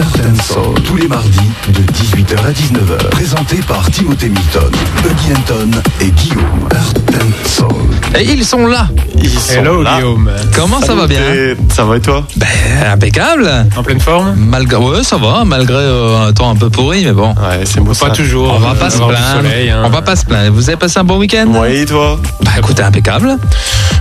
Earth and Soul, tous les mardis de 18h à 19h. Présenté par Timothée Milton, Huggy Anton et Guillaume. Earth and Soul. Et ils sont là. Ils sont Hello là. Guillaume. Comment ça va bien Et Ça va et toi Ben, impeccable. En pleine forme Malgré, ouais, ça va, malgré euh, un temps un peu pourri, mais bon. Ouais, c'est beau Pas ça. toujours. On va pas se plaindre. soleil, hein. On va pas se plaindre. Vous avez passé un bon week-end Ouais, et toi Bah écoutez, impeccable.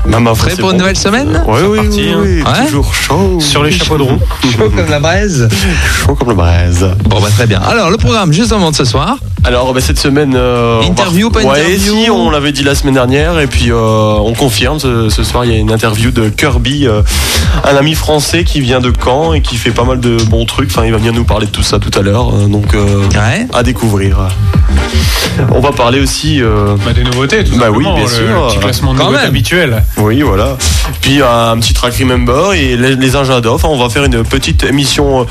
Maman, Prêt pour une nouvelle semaine Ouais, oui, parti, oui, hein. oui, Ouais. toujours chaud. Sur les chapeaux de roue. Chaud comme la braise. Chaud comme le braise. Bon, bah très bien. Alors, le programme juste avant de ce soir. Alors, bah, cette semaine. euh, on Interview, va- pas ouais, interview si, on l'avait dit la semaine dernière, et puis euh, on confirme. Ce, ce soir, il y a une interview de Kirby, euh, un ami français qui vient de Caen et qui fait pas mal de bons trucs. Enfin, il va venir nous parler de tout ça tout à l'heure. euh, Donc, euh, Ouais. à découvrir. On va parler aussi. euh, Bah, des nouveautés, tout Bah oui, bien le, sûr. petit classement de habituel. Oui, voilà. Puis un petit track remember et les, les engins d'off. On va faire une petite émission euh,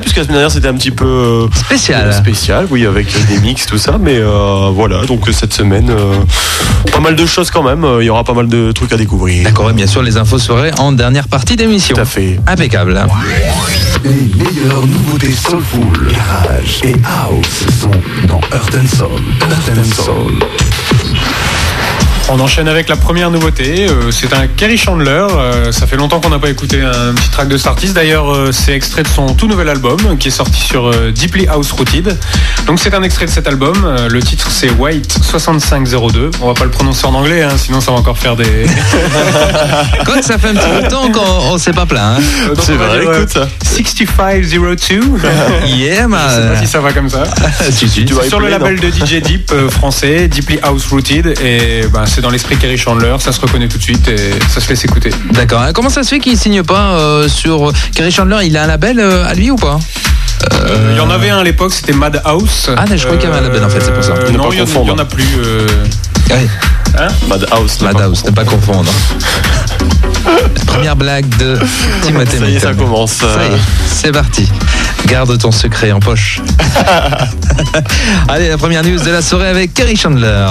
puisque la semaine dernière c'était un petit peu euh, Spécial. spécial, oui, avec des mix tout ça. Mais euh, voilà, donc euh, cette semaine, euh, pas mal de choses quand même. Euh, Il y aura pas mal de trucs à découvrir. D'accord, et bien sûr, les infos seraient en dernière partie d'émission. Tout à fait. Impeccable. Les meilleures nouveautés soulful, garage et house sont dans Earth and Soul. Earth and Soul. On enchaîne avec la première nouveauté. euh, c'est un Kerry Chandler. euh, ça fait longtemps qu'on n'a pas écouté un petit track de cet artiste. D'ailleurs, euh, c'est extrait de son tout nouvel album qui est sorti sur Deeply House Rooted. Donc, c'est un extrait de cet album. Le titre, c'est White 6502. On va pas le prononcer en anglais, hein, sinon ça va encore faire des. Quoi que ça fait un petit peu de temps qu'on on s'est pas plaint. Hein. Donc, C'est vrai, dire, écoute. 6502. Yeah, Je sais pas man. si ça va comme ça. Si, si. Tu dois Sur le label de DJ Deep français, Deeply House Rooted, et bah, c'est dans l'esprit Kerry Chandler, ça se reconnaît tout de suite et ça se fait s'écouter. D'accord. hein. Comment ça se fait qu'il signe pas euh, sur Kerry Chandler Il a un label euh, à lui ou pas? Euh, Il y en avait un à l'époque, c'était Madhouse. Ah, je croyais qu'il y avait un label, en fait, c'est pour ça. Euh, non, il y en- a plus. euh, Oui, Madhouse. Madhouse, ne pas confondre. Première blague de Timothée Ça y est, ça commence. Ça y est, c'est parti. Garde ton secret en poche. Allez, la première news de la soirée avec Kerry Chandler.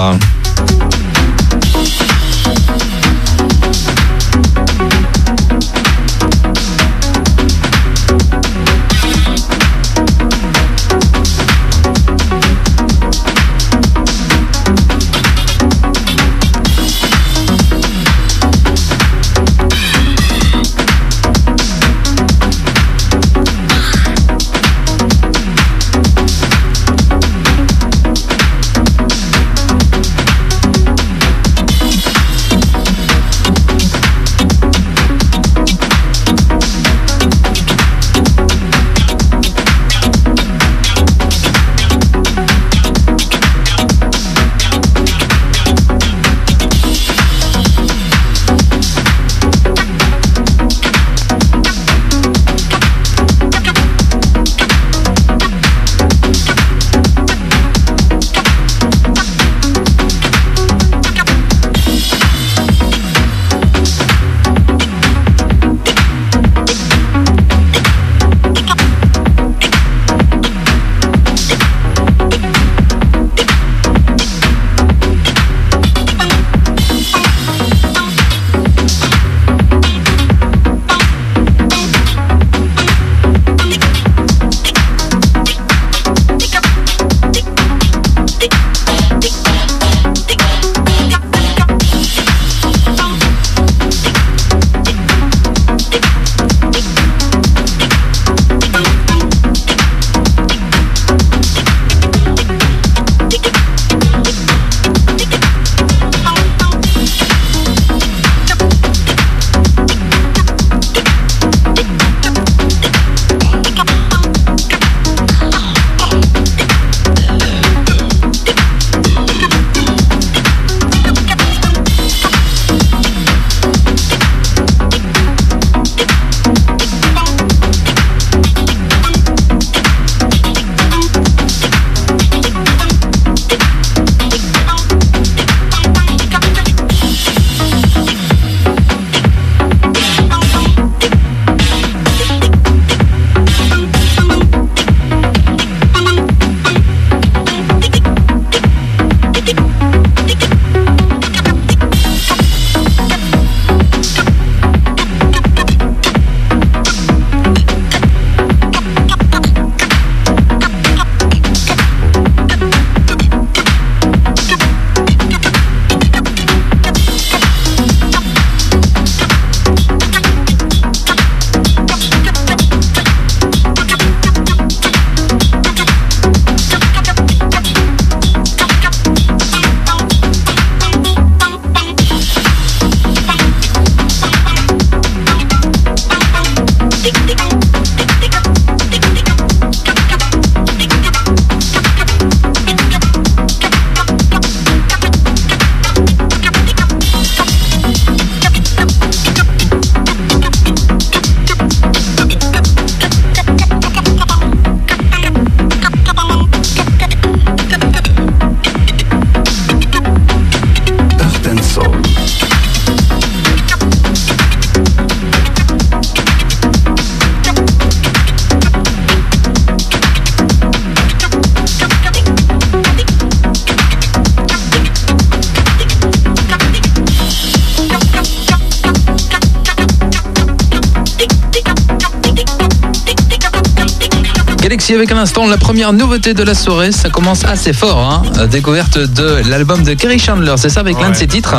Alexis avec un instant la première nouveauté de la soirée. Ça commence assez fort. Hein. Découverte de l'album de Kerry Chandler, c'est ça avec l'un de ses titres.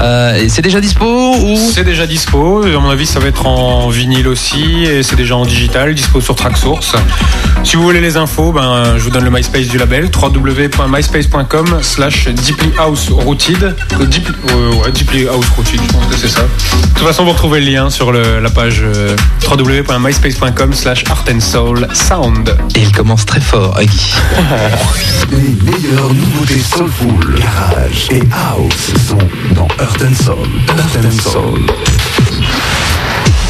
Euh, c'est déjà dispo ou? C'est déjà dispo. À mon avis, ça va être en vinyle aussi et c'est déjà en digital, dispo sur Tracksource. Si vous voulez les infos, ben, je vous donne le MySpace du label www.myspace.com slash deeplyhouserooted. Deep, euh, ouais, deeplyhouserooted, je pense que c'est ça. De toute façon, vous retrouvez le lien sur le, la page euh, www.myspace.com slash art and soul sound. Et il commence très fort, Agui. Les meilleures nouveautés soulful, garage et house sont dans Earth and Soul. Earth and Soul.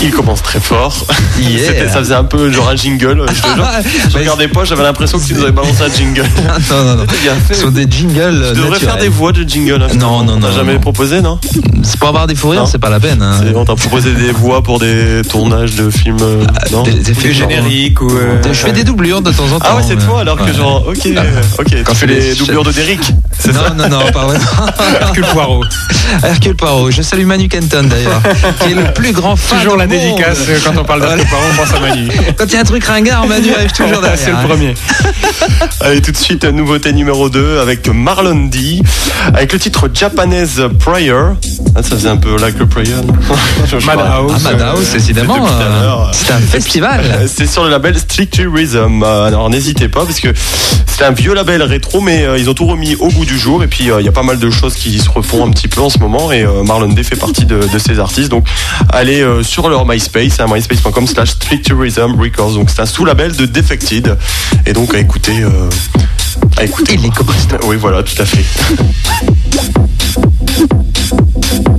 Il commence très fort. Yeah. Ça faisait un peu genre un jingle. Je te jure. Je regardais pas, j'avais l'impression que tu nous avais balancé un jingle. non, non, non. Bien fait. Ce sont des jingles. Tu devrais faire des voix de jingle. hein, Non, non, T'as non, jamais non. proposé, non C'est pour avoir des fous rires, Non. c'est pas la peine. hein. C'est- On t'a proposé des voix pour des tournages de films. euh, non Des, des genre- génériques ou. euh, Je fais des doublures de temps en temps. Ah ouais, c'est mais- toi alors que Ouais. genre. Ok, ok. Quand tu je fais les doublures de Derrick. C'est Non, ça non, non, pas vraiment. Hercule Poirot. Hercule Poirot. Je salue Manu Kenton d'ailleurs, qui est le plus grand fan Toujours au la monde. dédicace euh, quand on parle d'Hercule Poirot, on pense à Manu. Quand il y a un truc ringard, Manu arrive toujours derrière. C'est le hein. premier. Allez, tout de suite, nouveauté numéro 2 avec Marlon D. Avec le titre Japanese Prayer. Ah, ça faisait un peu like le prayer. Madhouse. Ah, Madhouse, évidemment. L'heure. C'est un festival. C'est sur le label Stricturism. Euh, Alors n'hésitez pas parce que c'est un vieux label rétro, mais euh, ils ont tout remis au goût du jour. Et puis euh, il y a pas mal de choses qui se refont un petit peu en ce moment. Et euh, Marlon Day fait partie de, de ces artistes. Donc allez euh, sur leur MySpace, hein, myspace.com slash Stricturism Records. Donc c'est un sous-label de Defected. Et donc à écouter. euh, à écouter. Et les. Oui, voilà, tout à fait.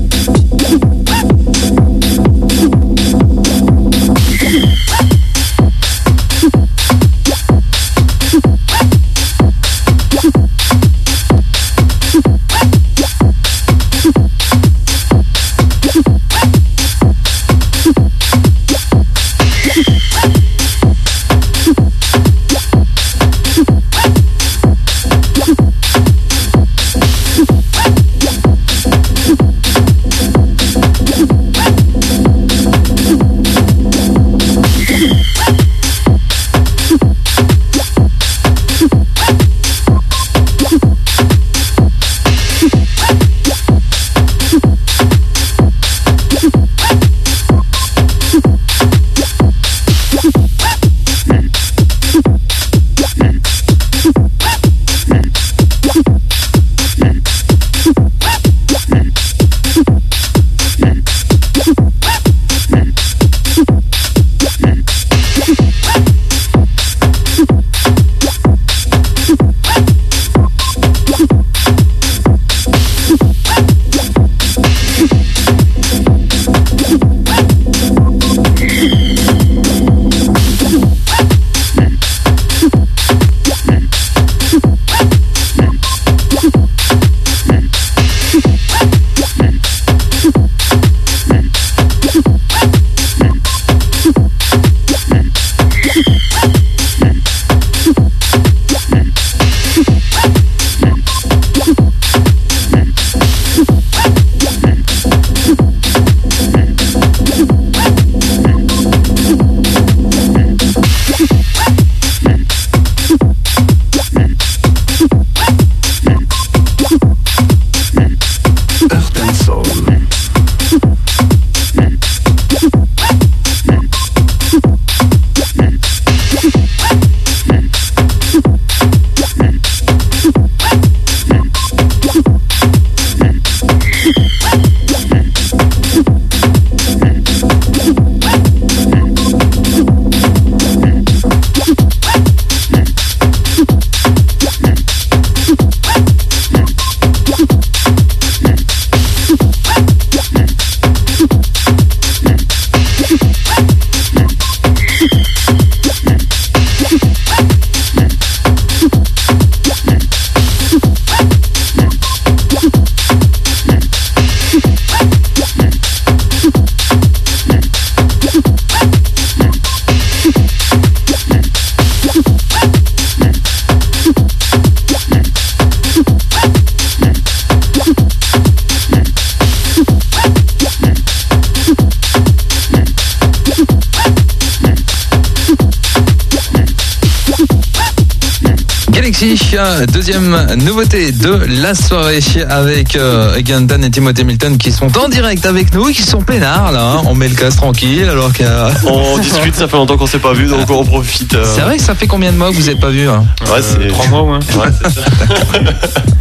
deuxième nouveauté de la soirée avec euh, Egan Dan et Timothée Milton qui sont en direct avec nous et qui sont peinards là. hein. On met le casque tranquille alors qu'il y a- On discute, ça fait longtemps qu'on s'est pas vu, donc on profite. euh, C'est vrai que ça fait combien de mois que vous n'êtes pas vu hein Ouais, c'est Euh, Trois mois, ouais. Ouais, c'est ça.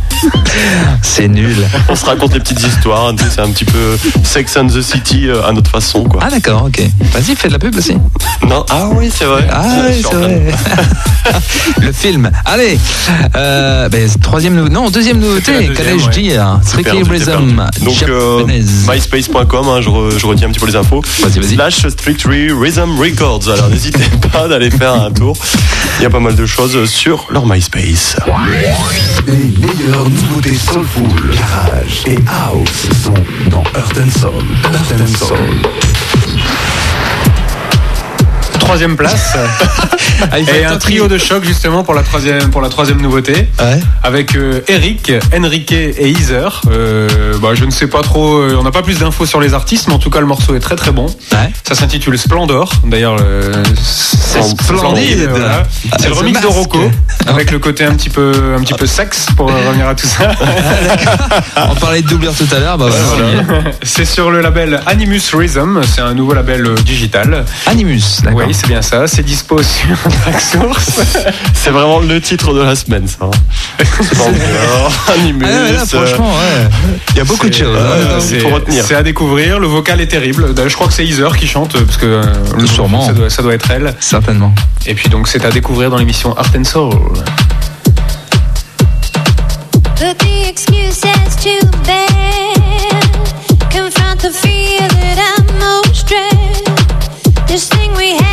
C'est nul. On se raconte les petites histoires. C'est un petit peu Sex and the City euh, à notre façon, quoi. Ah d'accord, ok. Vas-y, fais de la pub aussi. Non, ah oui, c'est vrai. Ah oui, c'est vrai. le film. Allez, euh, ben, troisième nou- non deuxième nouveauté. Qu'allais-je ouais. dire t'es Rhythm. Donc, euh, myspace.com, hein, je, re- je retiens un petit peu les infos. Vas-y, vas-y. Slash Strictly Rhythm Records. Alors n'hésitez pas d'aller faire un tour. Il y a pas mal de choses sur leur MySpace. Les meilleures nouveautés soulful, garage et house sont dans Earth and Soul. Earth and Soul. Troisième place. Ah, Et un trio de choc justement pour la troisième, pour la troisième nouveauté. Ouais. Avec euh, Eric, Enrique et Heather. Euh, bah, je ne sais pas trop, euh, on n'a pas plus d'infos sur les artistes, mais en tout cas le morceau est très très bon. Ouais. Ça s'intitule Splendor. D'ailleurs, c'est Splendide. voilà. Ah, C'est le remix de. Rocco, avec le côté un petit peu, un petit peu sexe pour revenir à tout ça. On parlait de doublure tout à l'heure. Bah, voilà. C'est sur le label Animus Rhythm, c'est un nouveau label digital. Animus, d'accord. Oui, c'est bien ça. C'est dispo sur Tracksource. C'est vraiment le titre de la semaine, ça. hein. Animus. Ah là, euh, franchement, ouais. Il y a beaucoup de choses. euh, hein. c'est- retenir. C'est à découvrir. Le vocal est terrible. Je crois que c'est Heather qui chante parce que euh, le- Sûrement. Ça doit, ça doit être elle. Certainement. Et puis donc c'est à découvrir dans l'émission Art and Soul. But the excuse is too bad. Confront the fear that I'm most dread. This thing we had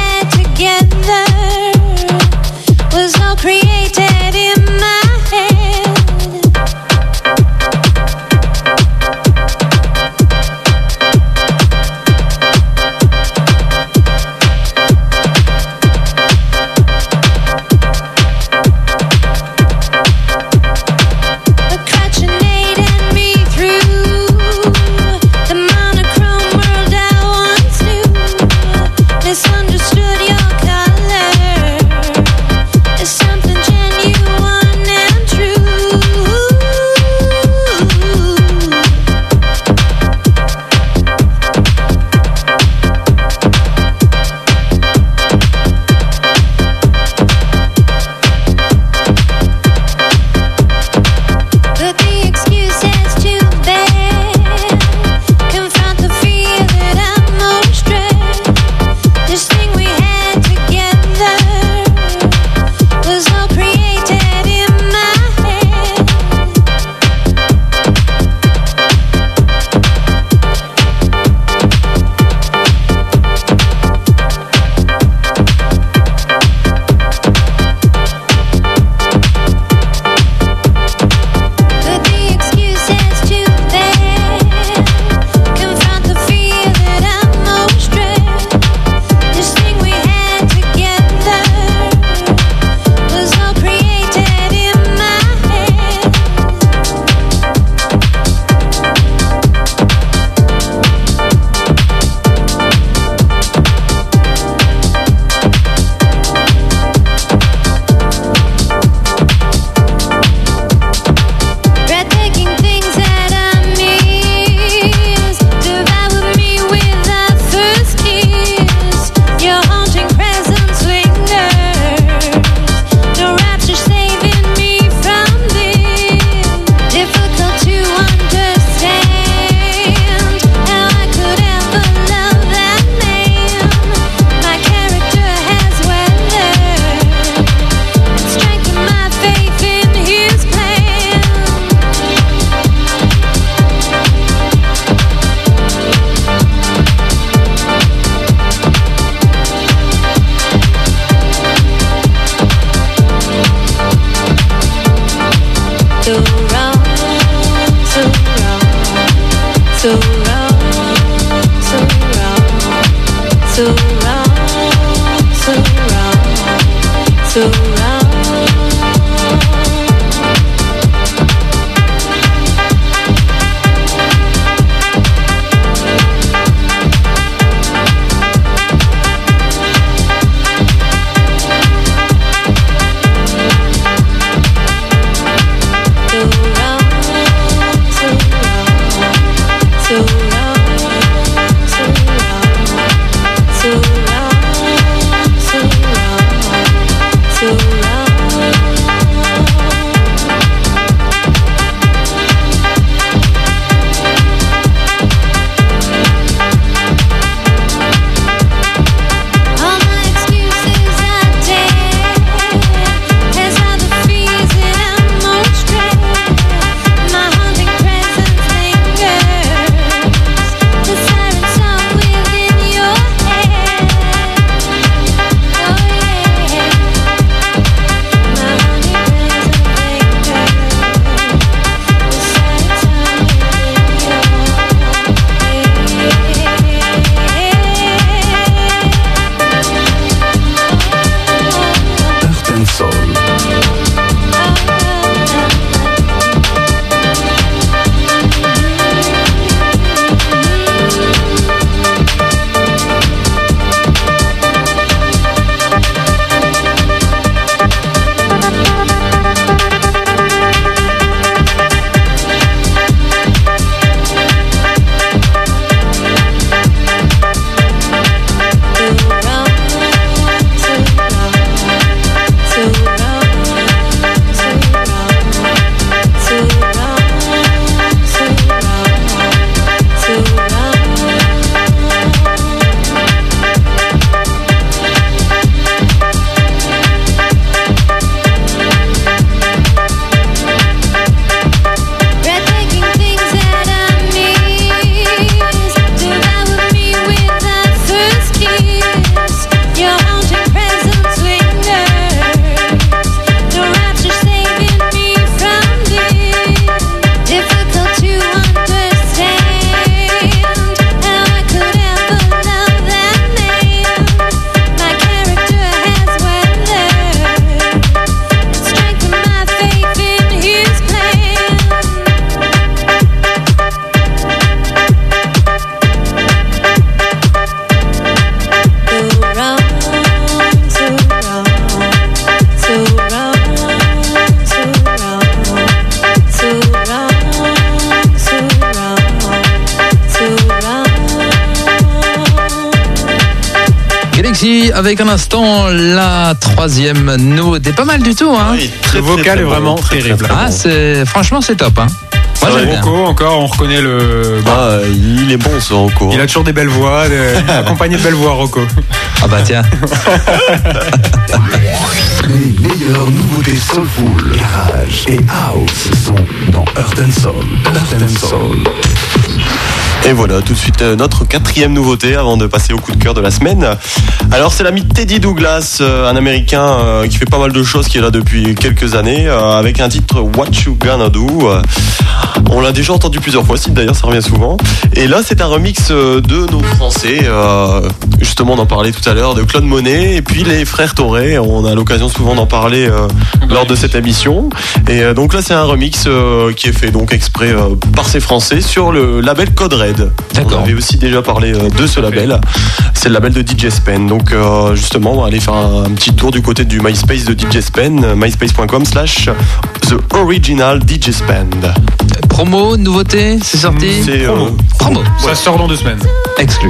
avec un instant la troisième nouveauté. Pas mal du tout, hein Oui, très, Le vocal très est bon, vraiment très, très, terrible. très Ah, c'est franchement c'est top, hein Moi Ouais, j'aime bien. Rocco, encore, on reconnaît le. bah, Ah, il est bon ce Rocco. il a toujours des belles voix, de- accompagné de belles voix, Rocco. Ah bah tiens. Les meilleures nouveautés soulful, garage et house sont dans Earth and Soul. Earth and Soul. Et voilà, tout de suite euh, notre quatrième nouveauté avant de passer au coup de cœur de la semaine. Alors c'est l'ami Teddy Douglas, euh, un Américain euh, qui fait pas mal de choses, qui est là depuis quelques années, avec un titre What You Gonna Do. On l'a déjà entendu plusieurs fois, si d'ailleurs ça revient souvent. Et là c'est un remix de nos Français, justement on en parlait tout à l'heure, de Claude Monet et puis les frères Toré. On a l'occasion souvent d'en parler euh, lors de cette émission. Et donc là c'est un remix qui est fait donc exprès par ces Français sur le label Code Red. D'accord. On avait aussi déjà parlé euh, de ce label. C'est le label de DJ Spen. Donc euh, justement, on va aller faire un, un petit tour du côté du MySpace de DJ Spen, euh, myspace.com slash The Original DJ Spen. Promo, nouveauté, c'est sorti C'est euh, Promo. Ça sort dans deux semaines. Exclu.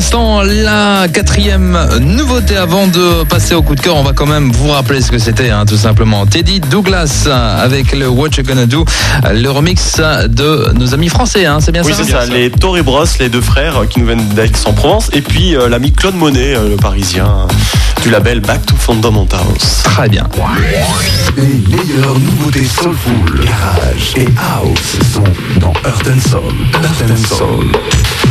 Galaxy avec un instant la quatrième nouveauté avant de passer au coup de cœur. On va quand même vous rappeler ce que c'était, hein, tout simplement. Teddy Douglas avec le What You Gonna Do, le remix de nos amis français, hein, c'est bien Oui, ça c'est ça. Les Tory Bros, les deux frères qui nous viennent d'Aix-en-Provence. Et puis euh, l'ami Claude Monet, euh, le parisien, du label Back to Fundamentals. Très bien. Les meilleures nouveautés soulful, garage et house sont dans Earth and Soul. Earth and Soul.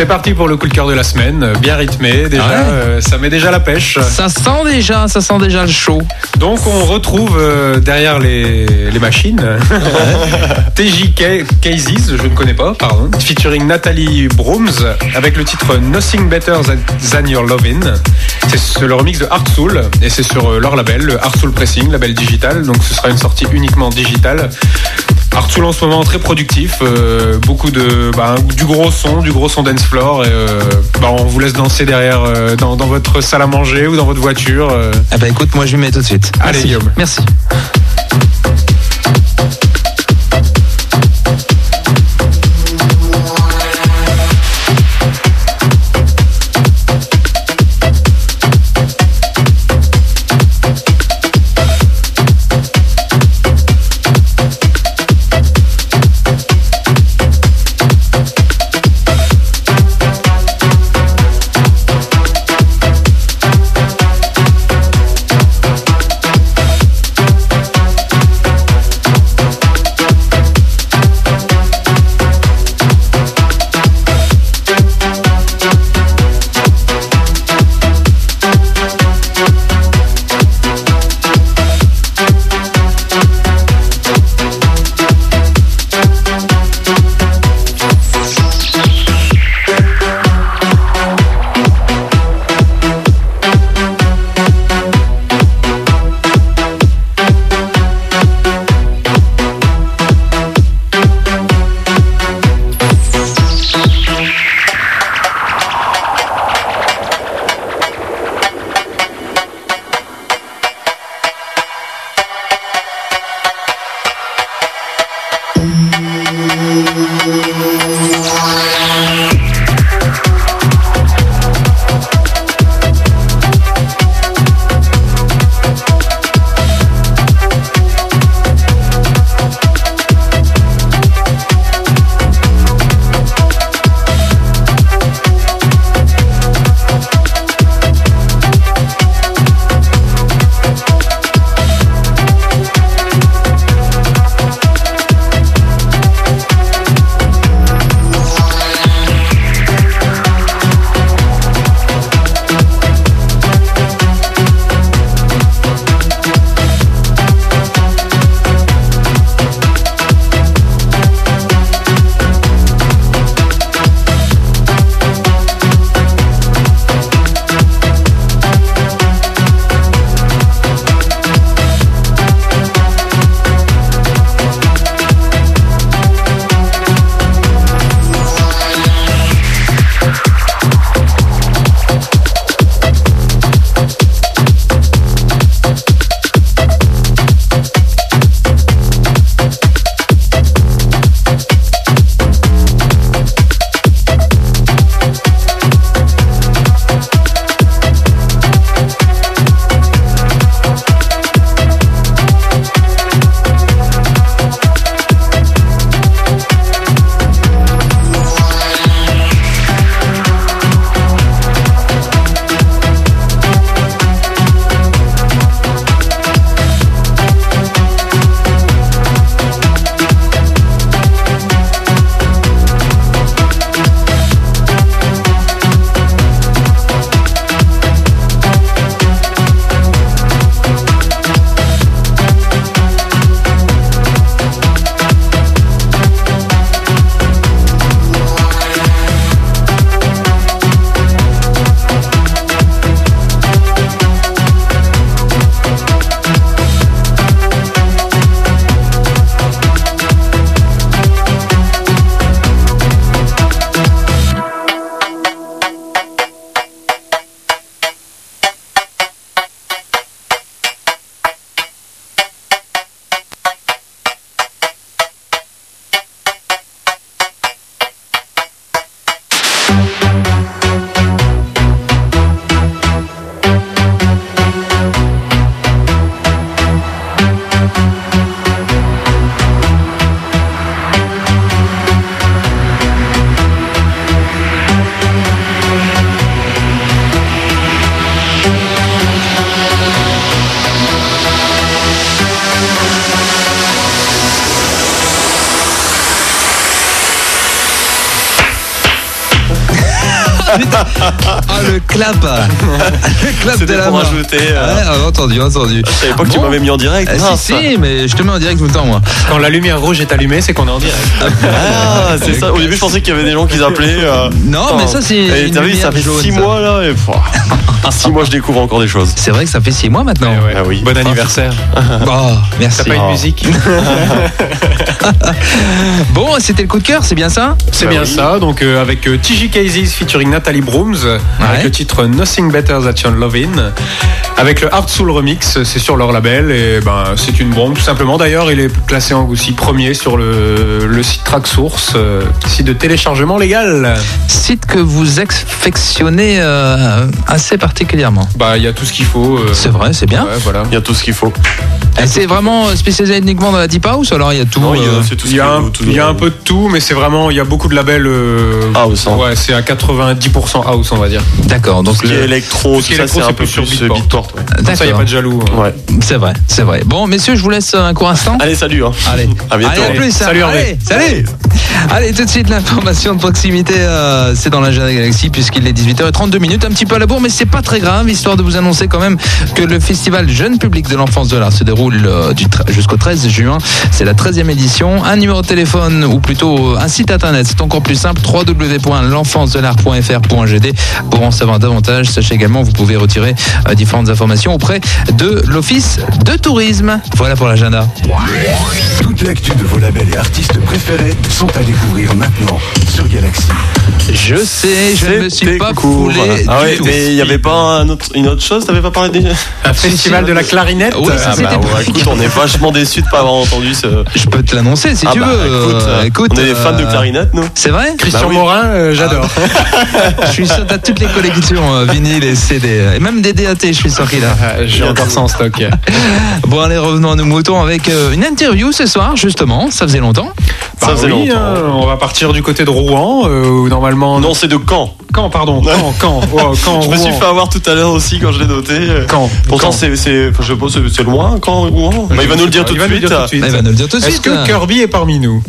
C'est parti pour le coup de cœur de la semaine, bien rythmé déjà, Ouais. euh, ça met déjà la pèche. Ça sent déjà, ça sent déjà le show. Donc on retrouve euh, derrière les, les machines TJ Cases, je ne connais pas, pardon, featuring Nathalie Brooms avec le titre Nothing Better Than Your Lovin'. C'est le remix de Art Soul et c'est sur euh, leur label, le Art Soul Pressing, label digital. Donc ce sera une sortie uniquement digitale. Art Soul en ce moment très productif, euh, beaucoup de bah, du gros son, du gros son dance floor. Et, euh, bah, on vous laisse danser derrière euh, dans, dans votre salle à manger ou dans votre voiture. Ah bah écoute, moi je lui mets tout de suite. Allez. Guillaume. Merci. Ah, le clap Le clap de la pour main. rajouter. euh, Ouais, ah, entendu, entendu. Je savais pas que tu Bon. m'avais mis en direct. Ah, mince. si, si, mais je te mets en direct tout le temps, moi. Quand la lumière rouge est allumée, c'est qu'on est en direct. Ah, c'est ça. Au début, je pensais qu'il y avait des gens qui appelaient. euh, Non, mais ça, c'est Et une t'as vu, ça fait jaune, 6 ça. mois là. Et... pff, 6 mois, je découvre encore des choses. C'est vrai que ça fait 6 mois maintenant. Eh ouais. Ah oui. Bon anniversaire. Oh, merci. T'as pas une Oh. musique Bon, c'était le coup de cœur, c'est bien ça? C'est Bah bien oui. ça, donc euh, avec euh, TJ Kazis featuring Natalie Brooms, Ouais. avec le titre Nothing Better Than Your Lovin', avec le Hard Soul Remix, c'est sur leur label, et ben c'est une bombe tout simplement. D'ailleurs, il est classé en aussi premier sur le, le site Tracksource, euh, site de téléchargement légal. Site que vous affectionnez euh, assez particulièrement. Bah, il y a tout ce qu'il faut. euh, C'est vrai, c'est bien. ouais, voilà. Il y a tout ce qu'il faut. Et C'est vraiment spécialisé uniquement dans la Deep House alors il y a tout il y euh, y, y a un peu de tout, mais c'est vraiment, il y a beaucoup de labels. euh, hein. Ouais, c'est à 90% house, on va dire. D'accord, donc ce qui est le- électro, tout ce qui tout est ça, c'est un peu sur Beatport. Comme ça, il n'y a D'accord. pas de jaloux. hein. Ouais. c'est vrai, c'est vrai. Bon, messieurs, je vous laisse un court instant. Allez, salut. Hein. Allez, À bientôt. Allez, à plus. Salut, hein. Hervé. Allez, salut. Allez, tout de suite l'information de proximité, euh, c'est dans l'agenda Galaxy puisqu'il est 18h32 minutes, un petit peu à la bourre, mais c'est pas très grave, histoire de vous annoncer quand même que le festival Jeune Public de l'Enfance de l'Art se déroule euh, jusqu'au 13 juin. C'est la 13e édition. Un numéro de téléphone ou plutôt un site internet, c'est encore plus simple, pour en savoir davantage. Sachez également, vous pouvez retirer euh, différentes informations auprès de l'Office de tourisme. Voilà pour l'agenda. Toute l'actu de vos labels et artistes préférés sont à découvrir maintenant sur Galaxy. Je sais, je ne me suis pas cool, foulé voilà. Ah ouais, mais il n'y avait pas un autre- une autre chose? T'avais pas parlé des. Un festival de la clarinette? Oui, ça, Ah c'était bah ouais, écoute, on est vachement déçus de pas avoir entendu ce. Je peux te l'annoncer si Ah tu bah, veux. écoute, Euh, écoute, on est des fans de euh, clarinette, nous. C'est vrai? Christian Bah oui. Morin, euh, j'adore. Je suis sûr, toutes les collections euh, vinyles et CD. Et même des DAT, je suis sûr qu'il a. Ah, J'ai encore ça en stock. Bon, allez, revenons à nos moutons avec euh, une interview ce soir, justement. Ça faisait longtemps. Ça Bah faisait oui, longtemps. hein, on va partir du côté de Rouen, euh, où normalement. Non, c'est de Caen. Caen, pardon. Caen, Caen. Oh, Caen, Je me suis fait avoir tout à l'heure aussi quand je l'ai noté. Caen. Pourtant, Caen. c'est, je loin, quand Rouen Bah, Il va nous le dire tout Il nous dire tout de suite. Elle va nous le dire tout de Est-ce suite. que Kirby est parmi nous?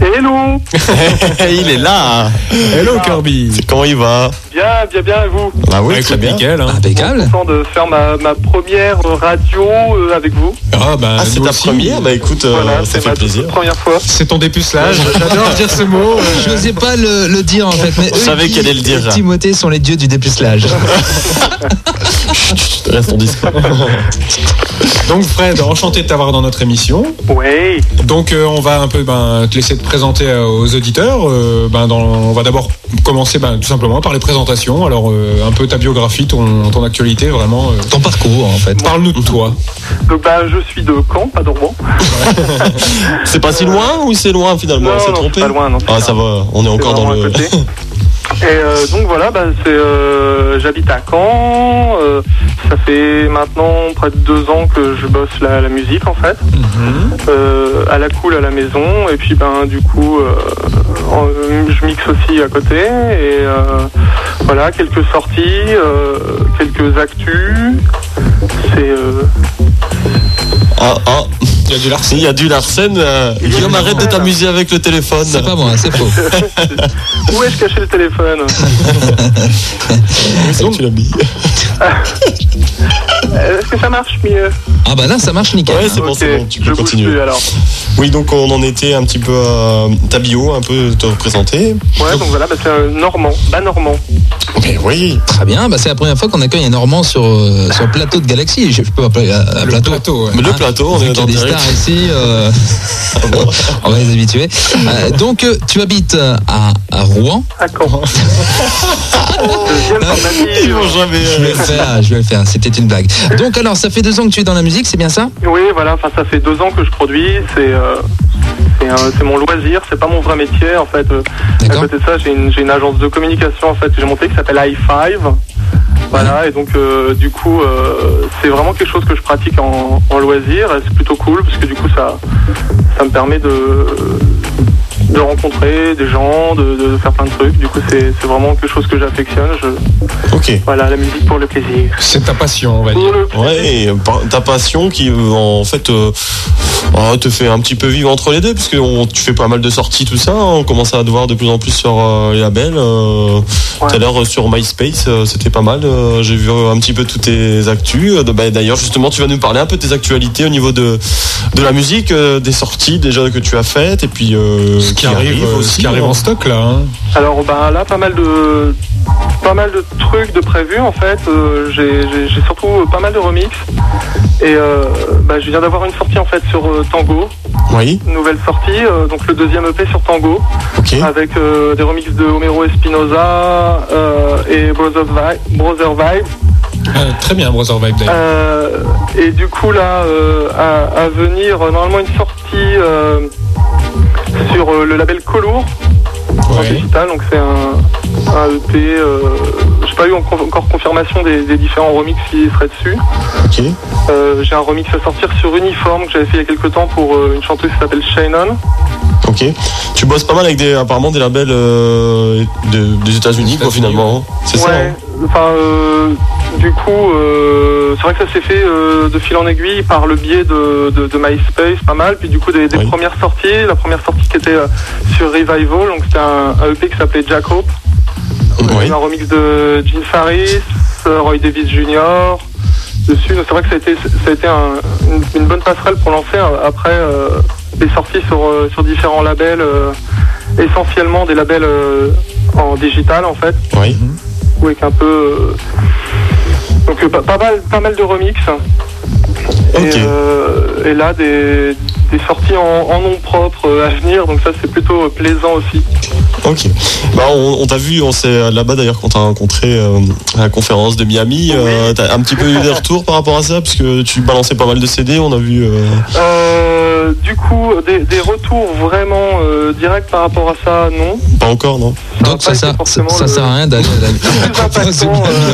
Hello il est là. Hello Kirby. Comment il va? Bien, bien, bien, et vous Ah oui, très bien. nickel. hein. Impeccable. Content de faire ma, ma première radio euh, avec vous. Ah, bah, Ah, c'est ta aussi. première Bah écoute, euh, voilà, ça c'est fait ma plaisir. première fois. C'est ton dépucelage. J'adore dire ce mot. euh, Je n'osais pas le, le dire en fait, mais Je eux, savais Guy qu'elle allait le dire. Timothée sont les dieux du dépucelage. Reste ton discours. Donc Fred, enchanté de t'avoir dans notre émission. Ouais. Donc euh, on va un peu ben, te laisser te présenter aux auditeurs. Euh, ben, dans- on va d'abord commencer ben, tout simplement par les présentations. Alors euh, un peu ta biographie, ton, ton actualité, vraiment. euh, Ton parcours en fait. Parle-nous de toi. Donc, bah, je suis de Caen, pas de Rouen. C'est pas si loin ou c'est loin finalement? Non, On s'est non, trompé? pas loin. Non, Ah, ça va, on est c'est encore dans le. Et euh, donc voilà, bah, c'est, euh, j'habite à Caen. euh, ça fait maintenant près de deux ans que je bosse la, la musique en fait, euh, à la cool à la maison. Et puis ben du coup, en- je mixe aussi à côté. Et voilà, quelques sorties, quelques actus. C'est ah, Il y a du Larsen. il y a du Larsen. euh, Guillaume, arrête de t'amuser avec le téléphone. C'est pas moi, c'est faux. où ai-je caché le téléphone? Oui, tu l'as mis. Est-ce que ça marche mieux Ah bah là, ça marche nickel. Ouais, c'est bon, Ok, c'est bon, tu peux continuer. plus, alors. Oui, donc on en était un petit peu à ta bio, un peu te représenter. Ouais, donc voilà, bah, c'est un Normand, bas Normand. Mais oui, Très bien, bah, c'est la première fois qu'on accueille un Normand sur, euh, sur le plateau de Galaxy. Je peux appeler euh, un Le plateau. plateau. ouais. mais le Hein, plateau, on est dans des direct. stars ici, euh, on va les habituer. Euh, donc, euh, tu habites euh, à, à Rouen. À Caen. Deuxième tentative. Ils vont jamais. Je vais le faire, je vais le faire. C'était une blague. Donc, alors, ça fait deux ans que tu es dans la musique, c'est bien ça? Oui, voilà, enfin ça fait deux ans que je produis. C'est euh, c'est mon loisir, c'est pas mon vrai métier en fait. Euh, À côté de ça, j'ai une, agence de communication en fait que j'ai montée qui s'appelle i5. Voilà, et donc euh, du coup, euh, c'est vraiment quelque chose que je pratique en, en loisir. C'est plutôt cool parce que du coup, ça, ça me permet de, de rencontrer des gens, de, de faire plein de trucs. Du coup, c'est c'est vraiment quelque chose que j'affectionne. Je, Ok. voilà, la musique pour le plaisir. C'est ta passion, on va dire. Ouais, et par- ta passion qui en fait euh, euh, te fait un petit peu vivre entre les deux, puisque on- tu fais pas mal de sorties, tout ça. hein. on commence à te voir de plus en plus sur euh, les labels. euh, Tout à l'heure euh, sur MySpace, euh, c'était pas mal. euh, J'ai vu un petit peu toutes tes actus. Euh, bah, D'ailleurs, justement, tu vas nous parler un peu de tes actualités au niveau de de la musique, euh, des sorties déjà que tu as faites, et puis Ce qui arrive, euh, ce qui arrive en stock là. hein. Alors bah là pas mal de pas mal de trucs de prévus en fait. Euh, j'ai- surtout pas mal de remix et euh, bah, je viens d'avoir une sortie en fait sur euh, Tango, Oui, une nouvelle sortie, euh, donc le deuxième EP sur Tango ok. avec euh, des remixes de Homero Espinoza euh, et Brother Vibe. Brother Vibe. Euh, très bien, Brother Vibe d'ailleurs. Euh, et du coup là euh, à, à venir normalement une sortie euh, sur euh, le label Colour en Ouais. digital, donc c'est un, un EP. J'ai pas eu encore, confirmation des, des différents remix qui seraient dessus. ok. Euh, J'ai un remix à sortir sur Uniform que j'avais fait il y a quelques temps pour euh, une chanteuse qui s'appelle Shannon. Ok. Tu bosses pas mal avec des, apparemment des labels euh, de- des États-Unis, quoi, finalement. hein. C'est ça. Ouais. hein Enfin, euh, du coup, c'est vrai que ça s'est fait de fil en aiguille par le biais de, de, de MySpace, pas mal. Puis du coup, des, des Oui. premières sorties. La première sortie qui était sur Revival, donc c'était un, un EP qui s'appelait Jack Hope. Oui. un remix de Gene Faris, Roy Davis Jr. dessus. C'est vrai que ça a été, ça a été un- une, une bonne passerelle pour lancer après euh, des sorties sur, euh, sur différents labels, euh, essentiellement des labels euh, en digital en fait, Oui. ou avec un peu. donc pas, pas mal, pas mal de remix. Et là, des, des sorties en, en nom propre euh, à venir, donc ça c'est plutôt euh, plaisant aussi. Ok. Bah, on, on t'a vu, on s'est là-bas d'ailleurs quand t'a rencontré euh, à la conférence de Miami. Euh, t'as un petit peu eu des retours par rapport à ça, parce que tu balançais pas mal de CD. On a vu. euh, Euh, du coup, des, des retours vraiment euh, directs par rapport à ça, non. Pas encore, non. Ça Donc ça, pas ça, sert à rien d'aller à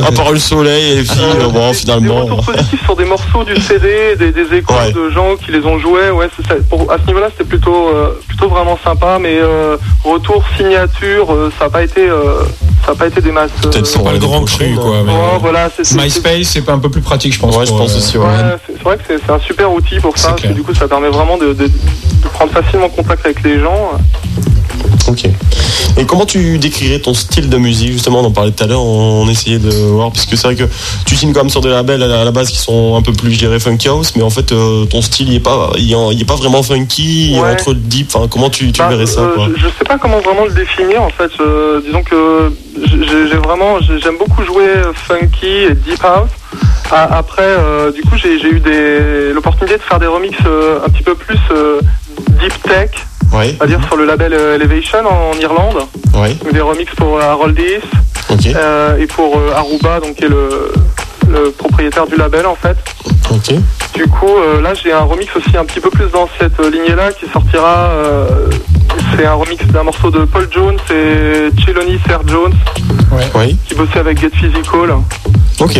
euh, part le soleil et Euh, euh, bon, des- Des finalement. retours positifs sur des morceaux du CD, des, des échos Ouais. de gens qui les ont joués. Ouais, c'est. Pour, à ce niveau-là, c'était plutôt, euh, plutôt vraiment sympa. Mais euh, retour signature, euh, ça n'a pas été, euh, ça a pas été des masses. Peut-être C'est pas le grand cru, quoi. mais, oh, voilà, MySpace, c'est pas un peu plus pratique, je pense. Ouais, je pense aussi. c'est- Ouais. ouais, c'est c'est vrai que c'est un super outil pour ça. parce que du coup, ça permet vraiment de, de- de prendre facilement contact avec les gens. Ok. Et comment tu décrirais ton style de musique? Justement, on en parlait tout à l'heure, on essayait de voir, puisque c'est vrai que tu signes quand même sur des labels à la, base qui sont un peu plus, je dirais, funky house, mais en fait, euh, ton style, il est pas, il est, pas vraiment funky, il est entre le deep. Enfin, comment tu, tu Bah, verrais ça euh, quoi je, je sais pas comment vraiment le définir en fait. Euh, disons que j'ai vraiment, j'ai- j'aime beaucoup jouer funky et deep house. Après, euh, du coup, j'ai eu l'opportunité de faire des remixes euh, un petit peu plus euh, deep tech, On va dire sur le label euh, Elevation en, Irlande. des remixes pour euh, Harold East ok, euh, et pour Aruba, donc qui est le, le propriétaire du label en fait. Du coup, là, j'ai un remix aussi un petit peu plus dans cette lignée-là qui sortira. c'est un remix d'un morceau de Paul Jones et Cheloni Ser Jones ouais, qui bossait avec Get Physical.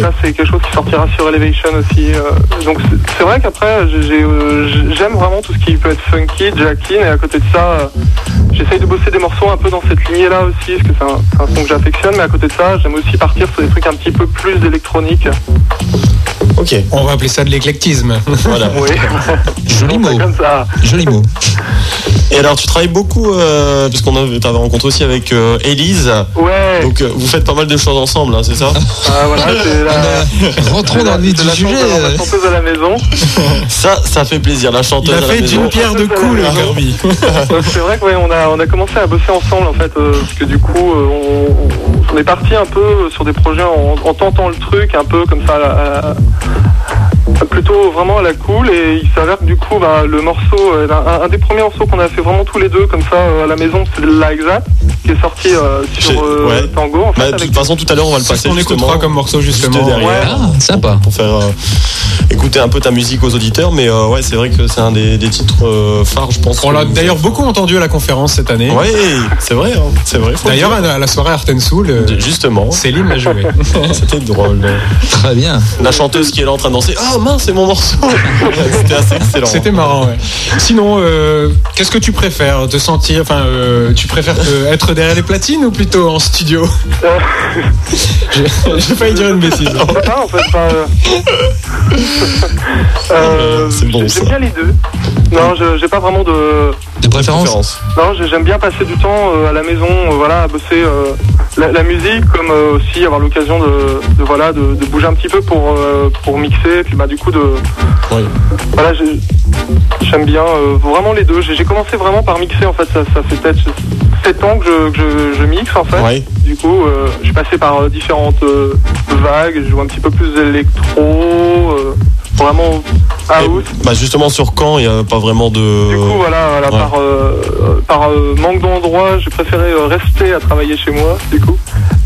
Ça, c'est quelque chose qui sortira sur Elevation aussi. euh, donc, c'est- vrai qu'après, euh, j'aime vraiment tout ce qui peut être funky, jackin, et à côté de ça, j'essaye de bosser des morceaux un peu dans cette lignée-là aussi, parce que c'est un, son que j'affectionne, mais à côté de ça, j'aime aussi partir sur des trucs un petit peu plus électroniques. ok. On va appeler ça de l'éclectisme. Voilà. Oui, Joli mot. comme ça. Joli mot. Et alors, tu travailles beaucoup, euh, parce qu'on t'avais rencontré aussi avec euh, Élise. Ouais, Donc, euh, vous faites pas mal de choses ensemble, hein, c'est ça? Ah, voilà, c'est la, Rentrons dans le vif du la sujet. chanteuse- la chanteuse à la maison. Ça, ça fait plaisir, la Il chanteuse a à la fait maison. d'une pierre deux coups, le Kirby. Donc, c'est vrai ouais, on a on a commencé à bosser ensemble en fait euh, parce que du coup euh, on, est parti un peu sur des projets en, en tentant le truc un peu comme ça plutôt vraiment à la cool et il s'avère que du coup bah, le morceau, euh, un, un des premiers morceaux qu'on a fait vraiment tous les deux comme ça euh, à la maison, c'est la Exact qui est sorti euh, sur euh, ouais. Tango en fait. Bah, de avec- toute façon, tout à l'heure, on va le passer justement. écoutera comme morceau juste justement. derrière. Ah, sympa. Pour faire euh, écouter un peu ta musique aux auditeurs. Mais euh, ouais, c'est vrai que c'est un des, des titres euh, phares, je pense. On l'a d'ailleurs beaucoup entendu à la conférence cette année. Ouais, c'est vrai, hein, c'est vrai. D'ailleurs, à la soirée Art and Soul, euh, justement, Céline l'a joué. c'était drôle. Très bien. La chanteuse qui est là en train de danser. Ah mince, c'est mon morceau. c'était assez excellent. C'était marrant, ouais. Sinon, euh, qu'est-ce que tu préfères Te sentir, enfin, euh, tu préfères te- être derrière les platines ou plutôt en studio? J'ai failli dire une bêtise. en fait. euh, C'est bon, J'aime bien les deux. Non, je- j'ai pas vraiment de. De préférence Préférence. Non, j'ai- j'aime bien passer du temps euh, à la maison, euh, voilà, à bosser euh, la, la musique, comme euh, aussi avoir l'occasion de, de, voilà, de, de bouger un petit peu pour euh, pour mixer, puis bah du coup de Ouais. voilà, j'ai- j'aime bien euh, vraiment les deux. J'ai commencé vraiment par mixer en fait, ça, ça fait peut-être 7 ans que je, que je, je mixe en fait. Ouais. Du coup, euh, je suis passé par euh, différentes euh, vagues, je joue un petit peu plus d'électro, euh, vraiment Et, house. bah justement sur Caen, il n'y a pas vraiment de. Du coup, voilà, voilà, ouais. par, euh, par euh, manque d'endroit, j'ai préféré euh, rester à travailler chez moi, du coup.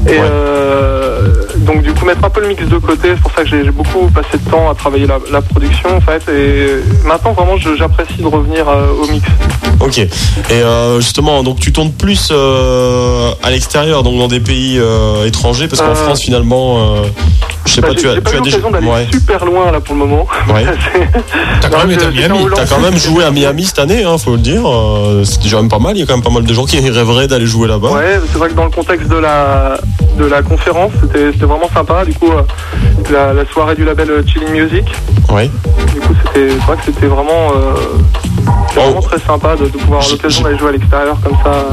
Et Ouais. euh, donc, du coup, mettre un peu le mix de côté, c'est pour ça que j'ai beaucoup passé de temps à travailler la, la production, en fait. Et maintenant, vraiment, j'apprécie de revenir au mix. Ok. Et justement, donc tu tournes plus à l'extérieur, donc dans des pays étrangers, parce qu'en France finalement, je sais Bah, pas, j'ai tu as, pas tu as déjà. d'aller Ouais. super loin, là, pour le moment. Ouais. T'as quand même quand joué à Miami cette année, hein, faut le dire. Euh, c'est déjà même pas mal. Il y a quand même pas mal de gens qui rêveraient d'aller jouer là-bas. Ouais, c'est vrai que dans le contexte de la de la conférence, c'était vraiment sympa. Du coup, euh, la, la soirée du label euh, Chilling Music, Ouais. du coup, c'était vrai que c'était vraiment euh, Oh. vraiment très sympa de, de pouvoir avoir l'occasion d'aller jouer à l'extérieur comme ça.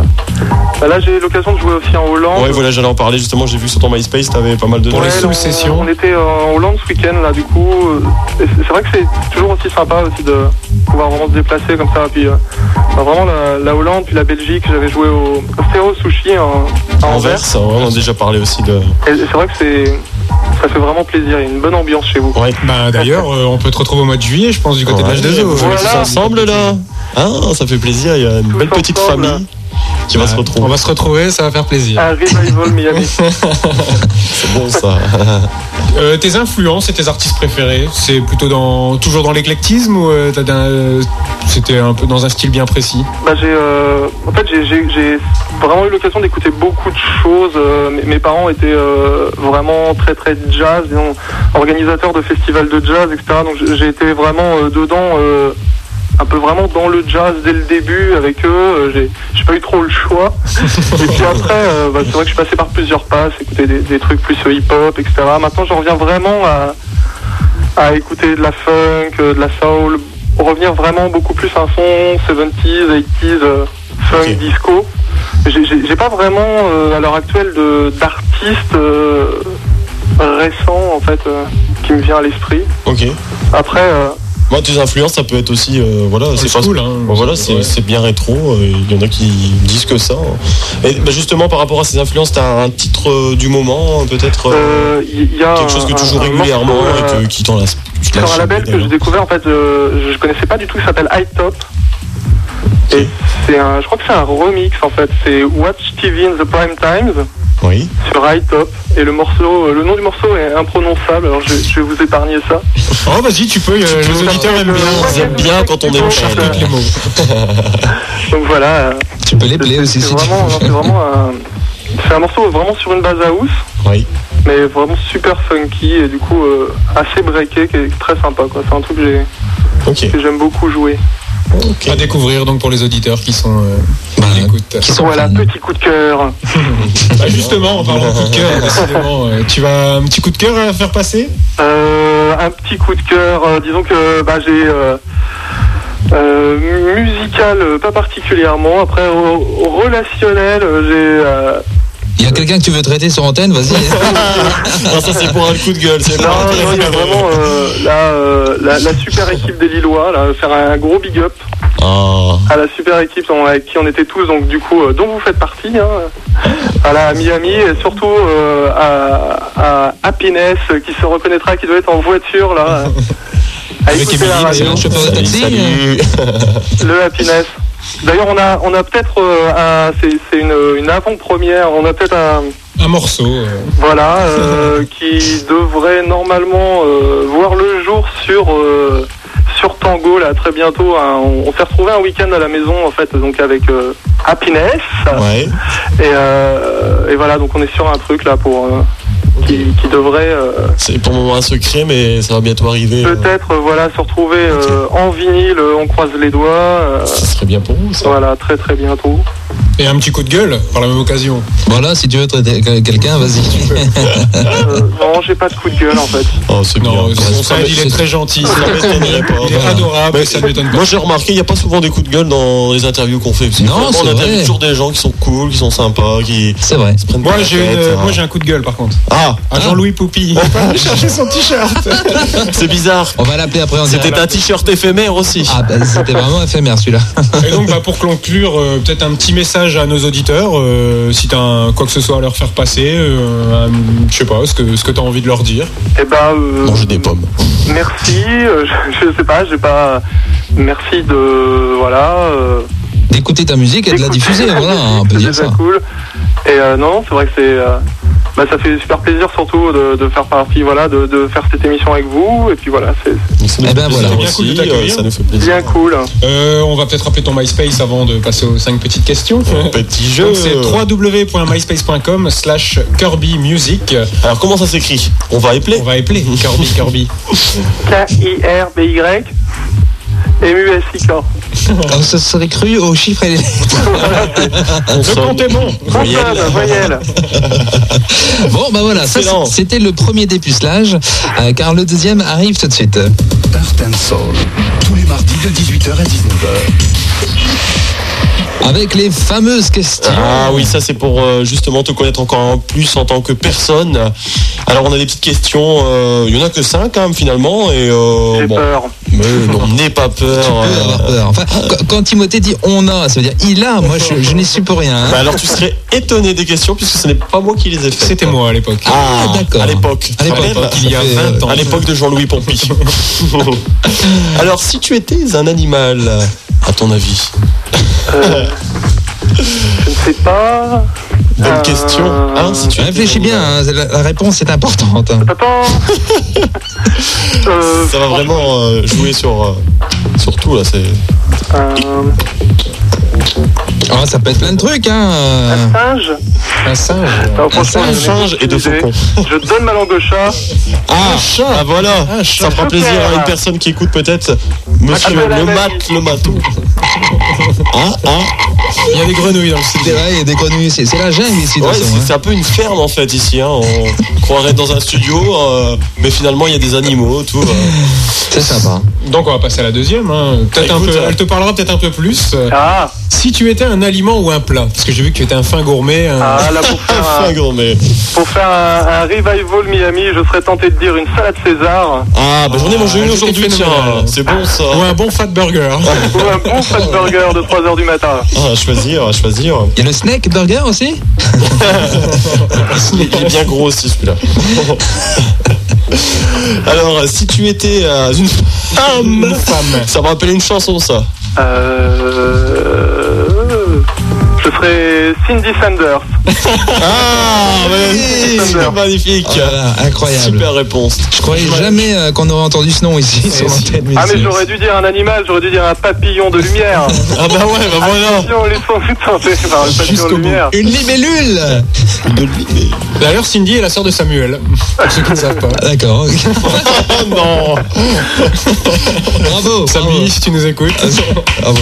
Bah, là, j'ai eu l'occasion de jouer aussi en Hollande. Ouais, voilà, j'allais en parler justement. J'ai vu sur ton MySpace, t'avais pas mal de. Pour les Ouais, soul on- sessions. On était en Hollande ce week-end là, du coup. euh, C'est c'est vrai que c'est toujours aussi sympa aussi de pouvoir vraiment se déplacer comme ça. Puis euh, bah, vraiment la, la Hollande, puis la Belgique. J'avais joué au, au Sushi en, Anvers. hein, on a déjà parlé aussi de. C'est vrai que c'est ça fait vraiment plaisir. Il y a une bonne ambiance chez vous. Ouais. Bah, D'ailleurs, euh, on peut te retrouver au mois de juillet, je pense, du côté Ouais. de l'H2O. Vous Voilà. tous ensemble là Ah, ça fait plaisir. Il y a une Tous belle petite ensemble. famille qui va se On retrouver. va se retrouver, ça va faire plaisir. Un revival Miami. C'est bon ça. Euh, tes influences et tes artistes préférés, c'est plutôt dans toujours dans l'éclectisme ou euh, t'as d'un- euh, c'était un peu dans un style bien précis? Bah, j'ai, euh, en fait, j'ai, j'ai- j'ai vraiment eu l'occasion d'écouter beaucoup de choses. Euh, mes, mes parents étaient euh, vraiment très très jazz, disons, organisateurs de festivals de jazz, etc. Donc j'ai j'ai été vraiment euh, dedans, euh, un peu vraiment dans le jazz dès le début avec eux. Euh, j'ai, j'ai pas eu trop le choix. Et puis après, euh, bah, c'est vrai que je suis passé par plusieurs passes, écouter des, des trucs plus hip-hop, etc. Maintenant, j'en reviens vraiment à, à écouter de la funk, euh, de la soul, revenir vraiment beaucoup plus à un son 70s, 80s, euh, funk, Ok. disco. J'ai- pas vraiment euh, à l'heure actuelle de- d'artistes euh, récents en fait euh, qui me vient à l'esprit. Ok. Après, euh, Moi, tes influences, ça peut être aussi, euh, voilà, c'est pas cool, hein. Bon, voilà, c'est Ouais. bien rétro. euh, Il y en a qui disent que ça. hein. Et bah, justement, par rapport à ces influences, t'as un titre euh, du moment, peut-être euh, euh, quelque chose que tu joues régulièrement morceau, et euh, que, qui t'en lasse. un label que j'ai découvert en fait euh, je connaissais pas du tout il s'appelle High Top et c'est un je crois que c'est un remix en fait c'est Watch TV in the Prime Times Oui. sur High Top et le morceau euh, le nom du morceau est imprononçable alors je, je vais vous épargner ça Oh, vas-y, tu peux, euh, les auditeurs aiment bien. Ils aiment bien quand on est charme. Toutes les mots. donc voilà euh, Tu peux les player aussi tu vraiment veux. c'est vraiment un c'est un morceau vraiment sur une base house Oui. mais vraiment super funky et du coup euh, assez breaké qui est très sympa quoi c'est un truc que j'ai que j'aime beaucoup jouer À découvrir donc pour les auditeurs qui sont euh, Bah, à qui sont voilà fans. petit coup de cœur Bah, justement, en parlant de coup de cœur, décidément, euh, tu as un petit coup de cœur à faire passer? Euh, un petit coup de cœur, euh, disons que bah, j'ai euh, musical pas particulièrement. Après au- au relationnel, j'ai Il y a quelqu'un que tu veux traiter sur antenne, vas-y. Ah, ça, c'est pour un coup de gueule. C'est non, pas non, il y a vraiment euh, la, euh, la, la super équipe des Lillois, là, faire un gros big up Ah. à la super équipe avec qui on était tous, donc du coup, euh, dont vous faites partie, hein, à la Miami, et surtout euh, à, à Happiness, qui se reconnaîtra, qui doit être en voiture là, à Avec écouter la radio. Chauffeur de Salut, taxi salut. Le happiness. D'ailleurs, on a, on a peut-être euh, un, c'est, une, une avant-première. On a peut-être un, Un morceau. euh, voilà, euh, qui devrait normalement euh, voir le jour sur sur Tango là très bientôt. hein. On, on s'est retrouvé un week-end à la maison en fait, donc avec Happiness. Ouais. Et, et voilà, donc on est sur un truc là pour qui, qui devrait euh, C'est pour le moment un secret, mais ça va bientôt arriver. euh, peut-être euh, voilà se retrouver en vinyle. On croise les doigts. Ça serait bien pour vous, ça. voilà, très très bientôt. Et un petit coup de gueule par la même occasion. Voilà, si tu veux traiter quelqu'un, vas-y. Euh, non, j'ai pas de coup de gueule en fait. Oh, c'est bien. Non, Ça son il est très gentil. ça. Il est adorable, Mais ça ne m'étonne pas. Moi j'ai remarqué, il n'y a pas souvent des coups de gueule dans les interviews qu'on fait. Non, c'est on interviewe vrai. toujours des gens qui sont cool, qui sont sympas, qui C'est vrai. se Moi j'ai hein. moi, j'ai un coup de gueule par contre. Ah, À Jean-Louis Poupy. Il va aller chercher son t-shirt. c'est bizarre. On va l'appeler après C'était un t-shirt éphémère aussi. Ah, bah, c'était vraiment éphémère celui-là. Et donc bah, pour conclure, euh, peut-être un petit message à nos auditeurs. euh, si tu as quoi que ce soit à leur faire passer, euh, un- je sais pas, ce que, ce que tu as envie de leur dire. Et ben euh, Manger des pommes. Merci, euh, je, je sais pas, j'ai pas. Merci de voilà. euh, D'écouter ta musique et de la diffuser, voilà, on peut dire ça. cool. Et euh, non, c'est vrai que c'est. euh, bah, ça fait super plaisir surtout de, de faire partie, voilà, de, de faire cette émission avec vous. Et puis voilà, c'est Eh ben voilà. Bien cool de euh, ça nous fait plaisir. bien cool. Euh, on va peut-être rappeler ton MySpace avant de passer aux 5 petites questions. Petit jeu. C'est www.myspace.com slash Kirby Music. Alors comment ça s'écrit? On va épeler On va épeler Kirby Kirby. K-I-R-B-Y. M-U-S-I-K. On se serait cru aux chiffres et les lettres. Le compte est bon. Consonne, voyelle. Bon, bah voilà, ça, Excellent. c'était le premier dépucelage, euh, car le deuxième arrive tout de suite. Earth and Soul. Tous les mardis de 18h à 19h. Avec les fameuses questions. Ah oui, ça c'est pour euh, justement te connaître encore un plus en tant que personne. Alors on a des petites questions, euh, il y en a que 5 finalement et euh, J'ai bon, peur. mais non, n'aie pas peur. Tu peux euh, avoir peur. Enfin, quand- quand Timothée dit on a, ça veut dire il a. Moi, je, je n'y suis pour rien. hein. bah alors tu serais étonné des questions puisque ce n'est pas moi qui les ai faites. C'était moi à l'époque. Ah, Ah, d'accord. À l'époque. À l'époque, il y a ça fait, 20 ans. À l'époque de Jean-Louis Pompy. Alors, si tu étais un animal, à ton avis Euh, je ne sais pas. Bonne Euh, question. Hein, si tu Réfléchis un bien, hein, la, la réponse est importante. Attends. euh, Ça va vraiment euh, jouer sur, euh, sur tout là. C'est... euh, Oh, ça peut être plein de trucs. Hein. un singe Un singe. Non, franchement, singe, et de faucon. Je donne ma langue au chat. Ah, ah, voilà. Un chat. Ça fera plaisir à une personne qui écoute peut-être. Monsieur la le mat, le matou. Ah, ah. Il y a des grenouilles dans le C'est studio. vrai, il y a des grenouilles. C'est c'est la jungle ici, Ouais, toute c'est, un peu une ferme en fait ici. Hein. On croirait dans un studio, euh, mais finalement il y a des animaux, tout. euh. hein. C'est sympa. Donc on va passer à la deuxième. hein. Peut-être un Écoute, peu, euh, elle te parlera peut-être un peu plus. Ah, Si tu étais un aliment ou un plat, parce que j'ai vu que tu étais un fin gourmet. un- ah là, pour faire, un, gourmet. pour faire un, un revival Miami, je serais tenté de dire une salade César Ah, bah j'en ai mangé Ah, une c'était aujourd'hui, tiens. C'est bon ça. Ou un bon fat burger. ou un bon fat burger de 3h du matin. Ah, à choisir, à choisir. Il y a le snack burger aussi Il est bien gros aussi celui-là. Alors, si tu étais euh, une femme, ça me rappelle une chanson ça. Euh, je serais Cindy Sanders. Ah, Oui. super magnifique. Voilà, incroyable. Super réponse. Je croyais jamais euh, qu'on aurait entendu ce nom ici sur l'antenne. Ah mais j'aurais dû dire un animal, j'aurais dû dire un papillon de lumière. Ah bah ouais, bah voilà. Jusqu'au bout. Une libellule D'ailleurs, Cindy est la sœur de Samuel. Pour ceux qui ne savent pas. Ah, D'accord. Oh non. Bravo. Samy, si tu nous écoutes. Bravo.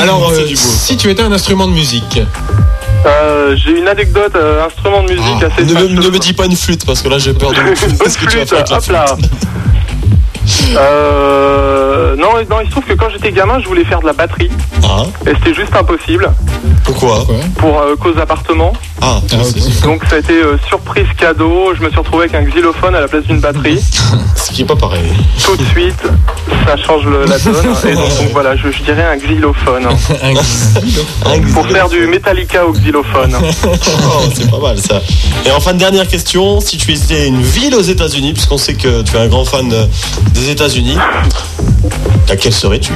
Alors, euh, si tu étais un instrument de musique, Euh, J'ai une anecdote, euh, instrument de musique assez Ne, me- fâcheuse. ne me dis pas une flûte parce que là j'ai peur de une bonne flûte, hop flûte. là. Euh, non, non, il se trouve que quand j'étais gamin, je voulais faire de la batterie Ah, et c'était juste impossible pourquoi quoi pour euh, cause appartement. Ah, Ah, Donc ça a été euh, surprise cadeau. Je me suis retrouvé avec un xylophone à la place d'une batterie. ce qui est pas pareil. Tout de suite, ça change le- la donne. Et donc, donc voilà, je, je dirais un xylophone. Un Un Pour faire du Metallica au xylophone. Oh, c'est pas mal ça. Et enfin, dernière question. Si tu étais une ville aux États-Unis, puisqu'on sait que tu es un grand fan euh, des États-Unis, laquelle serais-tu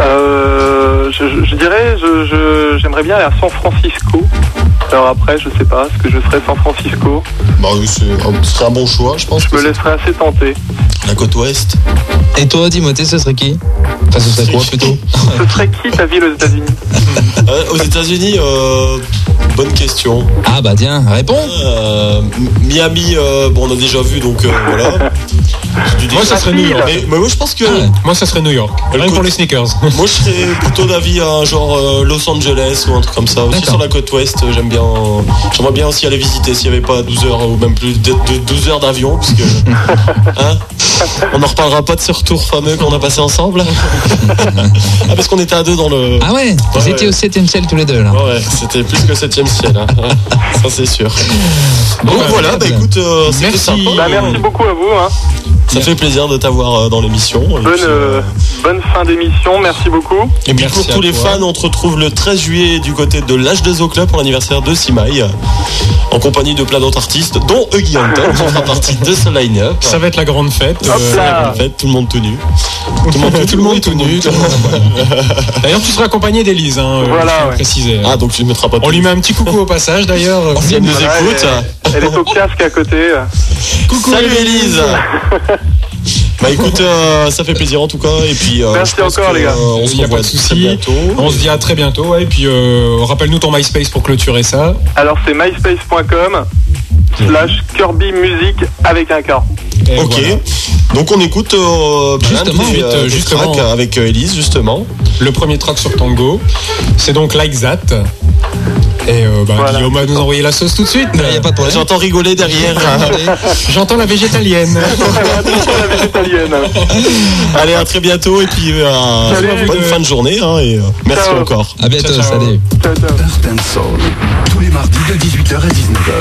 Euh, je, je- je dirais, je- je- j'aimerais bien aller à San Francisco. Alors après, je sais pas, ce que je serais San Francisco. Bah oui, c'est- ce serait un bon choix, je pense. Je que me c'est laisserais assez tenter. La côte ouest. Et toi, Timothée, ce serait qui Enfin, ce serait quoi plutôt Ce serait qui ta ville aux États-Unis Euh, aux États-Unis, euh, bonne question. Ah bah tiens, réponds Euh, Miami, euh, bon, on a déjà vu, donc euh, voilà. Moi, ça serait New York. Mais, mais moi, je pense que. Ah. Moi, ça serait New York. Rien pour les sneakers. Moi, je serais plutôt d'avis à un genre euh, Los Angeles ou un truc comme ça. Aussi sur la côte ouest, euh, j'aime bien. J'aimerais bien aussi aller visiter s'il n'y avait pas 12 heures ou même plus de, de 12 heures d'avion, parce que. Hein on n'en reparlera pas de ce retour fameux qu'on a passé ensemble. ah, parce qu'on était à deux dans le. Ah ouais Vous Ouais, étiez ouais. au 7ème ciel tous les deux là. Ouais, c'était plus que 7ème ciel, hein. ça c'est sûr. Bon Bon, voilà, bah écoute, euh, c'était Merci. sympa. Bah, merci beaucoup à vous. Hein. Ça fait plaisir de t'avoir euh, dans l'émission. Bonne, puis, euh, bonne fin d'émission. Merci beaucoup. Et puis Merci pour tous les toi. fans, on te retrouve le 13 juillet du côté de l'H de Zo Club pour l'anniversaire de Simaï, en compagnie de plein d'autres artistes, dont Huggy Anton, qui fera partie de ce line-up. Ça va être la grande fête. Hop Euh, là. En fait, tout le monde tout nu. Tout le monde tout le monde tout nu. tout le monde- D'ailleurs, tu seras accompagné d'Élise. Hein, euh, Voilà, ouais. préciser. Ah, donc tu ne mettras pas On lui met un petit coucou au passage d'ailleurs. Si elle nous écoute. elle, elle est au casque à côté. Coucou Salut Élise Bah écoute, euh, ça fait plaisir en tout cas. Et puis, euh, Merci encore, que, les gars. euh, on se revoit pas de très souci. bientôt. On se dit à très bientôt. ouais, et puis, euh, rappelle-nous ton MySpace pour clôturer ça. Alors c'est myspace.com slash Kirby Music avec un K. Et Ok. voilà. Donc on écoute euh, Justement, vite, euh, avec Élise justement. Le premier track sur Tango, c'est donc Like That. Et euh, bah, Voilà. Guillaume va nous envoyer la sauce tout de suite. Il n'y a pas de problème. J'entends rigoler derrière. J'entends la végétalienne. La. Allez, à très bientôt et puis euh, Salut. bonne fin de journée hein, et euh, merci Ciao. encore. À bientôt, Ciao, ciao. salut. Soul. Tous les mardis de 18h à 19h.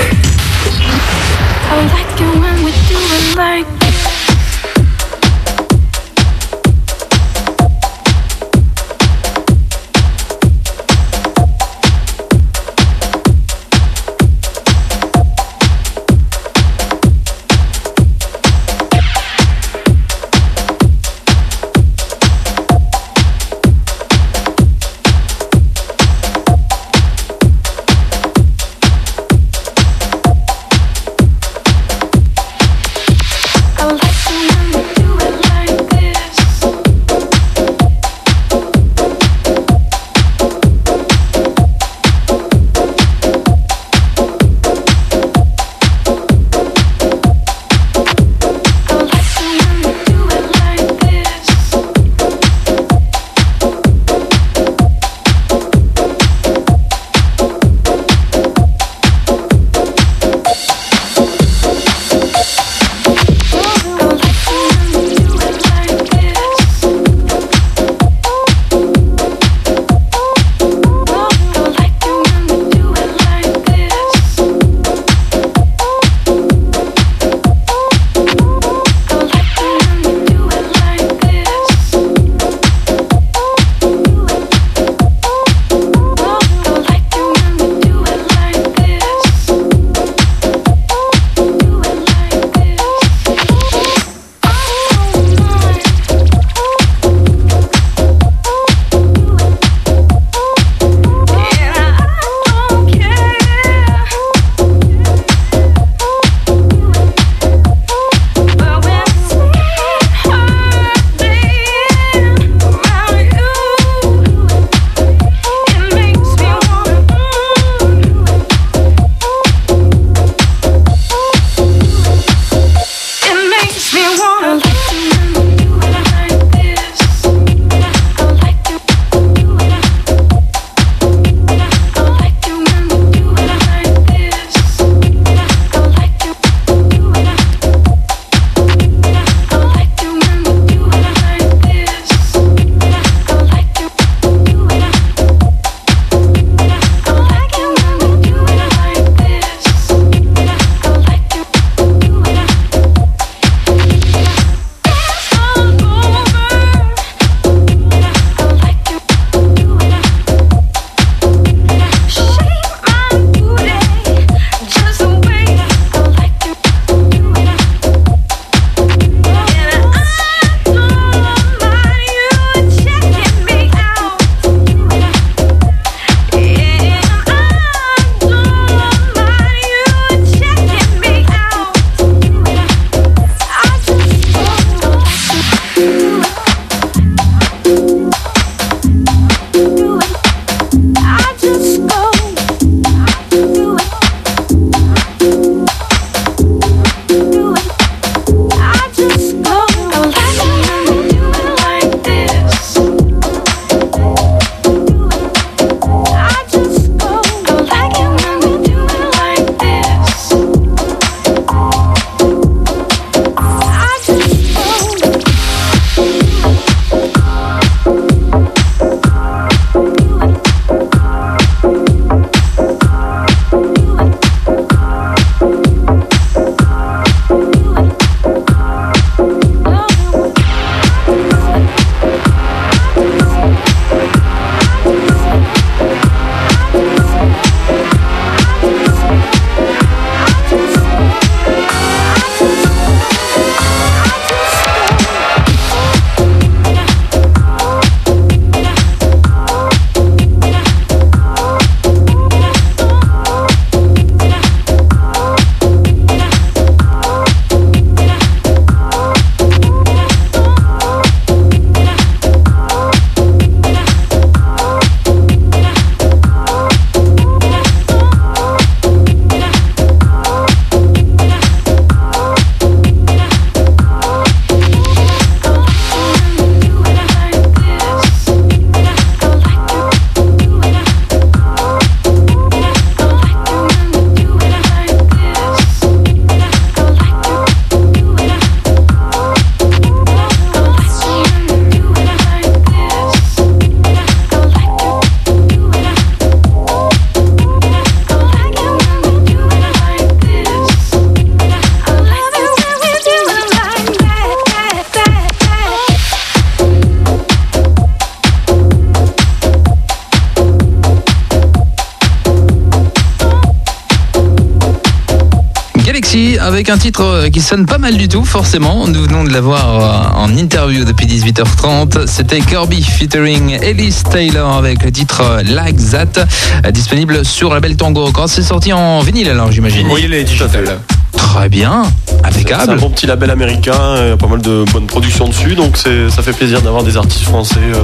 Avec un titre euh, qui sonne pas mal du tout, forcément. Nous venons de l'avoir euh, en interview depuis 18h30. C'était Kirby featuring Ellis Taylor avec le titre euh, Like That, disponible sur la belle Tango. Quand c'est sorti en vinyle, alors j'imagine. Oui, les digital. Très bien, C'est un impeccable. bon petit label américain, il y a pas mal de bonnes productions dessus, donc c'est- ça fait plaisir d'avoir des artistes français euh,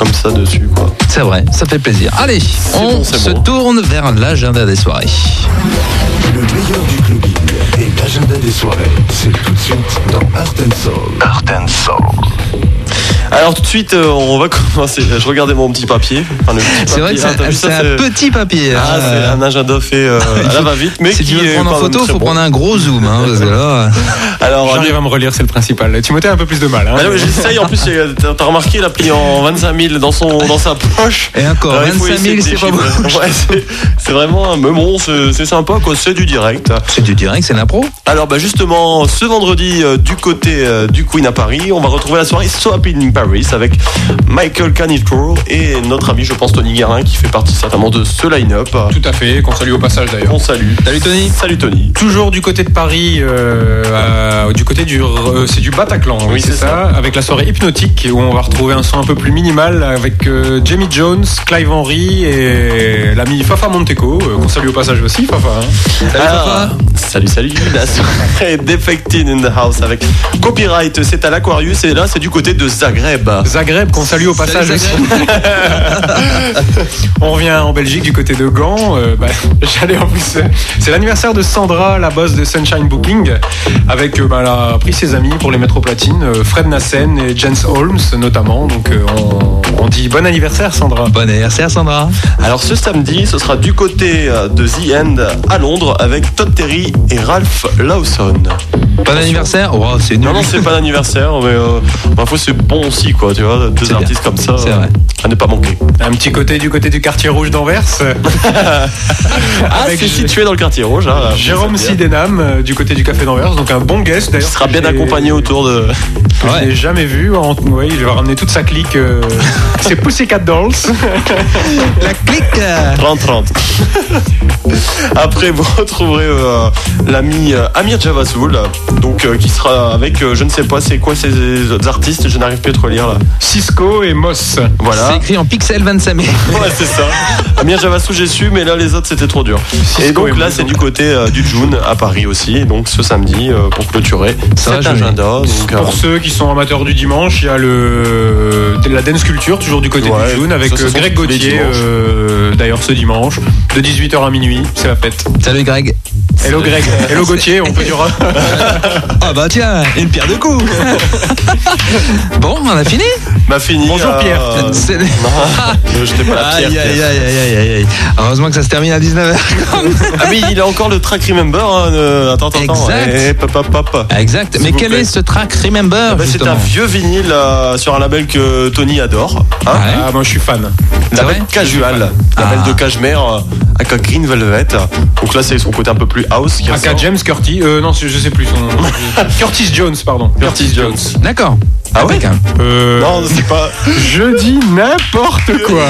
comme ça dessus. Quoi. C'est vrai, ça fait plaisir. Allez, on bon, se bon. tourne vers l'agenda des soirées. Le meilleur du clubbing et l'agenda des soirées, c'est tout de suite dans Art and Soul. Art and Soul. Alors tout de suite, euh, on va commencer. Je regardais mon petit papier. Enfin, le petit C'est vrai que. Ah, c'est ça, c'est un petit papier. Ah, hein. c'est un agenda fait euh, à la va-vite, mais si qui tu veux prendre en photo, très faut bon. prendre un gros zoom. Hein, parce que là, Alors, J'arrive à me relire, c'est le principal. Timothée a un peu plus de mal. Hein. Ah non, mais j'essaye, en plus, t'as remarqué, il a pris en 25 000 dans, son, dans sa poche. Et encore, Alors, il faut 25 000, essayer de c'est pas beaucoup. Ouais, c'est- c'est vraiment un mais bon, c'est c'est sympa, quoi, c'est du direct. c'est du direct, c'est l'impro. Alors, bah, justement, ce vendredi, euh, du côté euh, du Queen à Paris, on va retrouver la soirée So Happy in Paris avec Michael Canitrot et notre ami, je pense, Tony Guerin, qui fait partie certainement de ce line-up. Tout à fait, qu'on salue au passage d'ailleurs. On salue. Salut Tony. Salut Tony. Toujours du côté de Paris, euh, à- du côté du, euh, c'est du Bataclan, oui, Oui, c'est ça, avec la soirée hypnotique où on va retrouver un son un peu plus minimal avec euh, Jamie Jones, Clive Henry et l'ami Fafa Monteco, euh, qu'on salue au passage aussi, Fafa. hein. Ah, salut, salut. La soirée Defected in the House avec Copyright, c'est à l'Aquarius et là, c'est du côté de Zagreb. Zagreb, qu'on salue au passage aussi. On revient en Belgique du côté de Gand. Euh, bah, J'allais en plus. euh, C'est l'anniversaire de Sandra, la boss de Sunshine Booking, avec euh, bah, elle a pris ses amis pour les mettre au platine, Fred Nassen et Jens Holmes notamment. Donc euh, on, on dit bon anniversaire Sandra. Bon anniversaire Sandra. Alors ce samedi, ce sera du côté de The End à Londres avec Todd Terry et Ralph Lawson. Bon anniversaire. Oh, c'est nul. Non, non, c'est pas d'anniversaire, mais euh, parfois c'est bon aussi, quoi, tu vois, deux bien. artistes comme ça, C'est euh, vrai. à ne pas manquer. Un petit côté du côté du quartier rouge d'Anvers. Ah, Avec c'est situé dans le quartier rouge. Hein, Jérôme. Sidenham euh, du côté du café d'Anvers, donc un bon guest Il d'ailleurs. sera bien accompagné autour de. que Je l'ai jamais vu. En... Oui, il va ramener toute sa clique. euh, C'est Pussycat Dolls. La clique. 30-30. Après, vous retrouverez euh, l'ami euh, Amir Javasoul, donc euh, qui sera avec, euh, je ne sais pas, c'est quoi ces autres artistes, je n'arrive plus à trop lire là. Cisco et Moss. C'est Voilà. écrit en pixel 25 000. Ouais, c'est ça. Amir Javasoul, j'ai su, mais là, les autres, c'était trop dur. Et Cisco donc et là, Moss, c'est donc. du côté euh, du June à Paris aussi, et donc ce samedi, euh, pour clôturer cet agenda. Donc, euh, Pour ceux qui sont amateurs du dimanche, il y a le la dance culture toujours du côté Ouais, du June avec ça, euh, Greg Gauthier euh, d'ailleurs ce dimanche de 18h à minuit, c'est la fête. Salut Greg. Hello Greg, hello Gauthier, on peut dire Ah bah tiens, une pierre de coups. bon, on a fini. m'a fini. Bonjour, euh, Pierre. euh, C'est- non, je jetais pas la Aïe, pierre. aïe, aïe, aïe, aïe, aïe, aïe. Heureusement que ça se termine à 19h. Ah oui, il a encore le track Remember. Hein, euh, attends, attends, attends. Exact. Eh, pop, pop, pop. exact. Mais quel plaît. est ce track Remember Ah bah, c'est un vieux vinyle euh, sur un label que Tony adore. Hein Ouais. Ah moi je suis fan. Label Casual, label Ah. de Cashmere euh, avec un Green Velvet. Donc là, c'est son côté un peu plus house qui Aka. James Curtis, euh, non je sais plus son Curtis Jones pardon. Curtis Jones. D'accord. Ah ouais. Euh, Non, c'est pas. je dis n'importe quoi.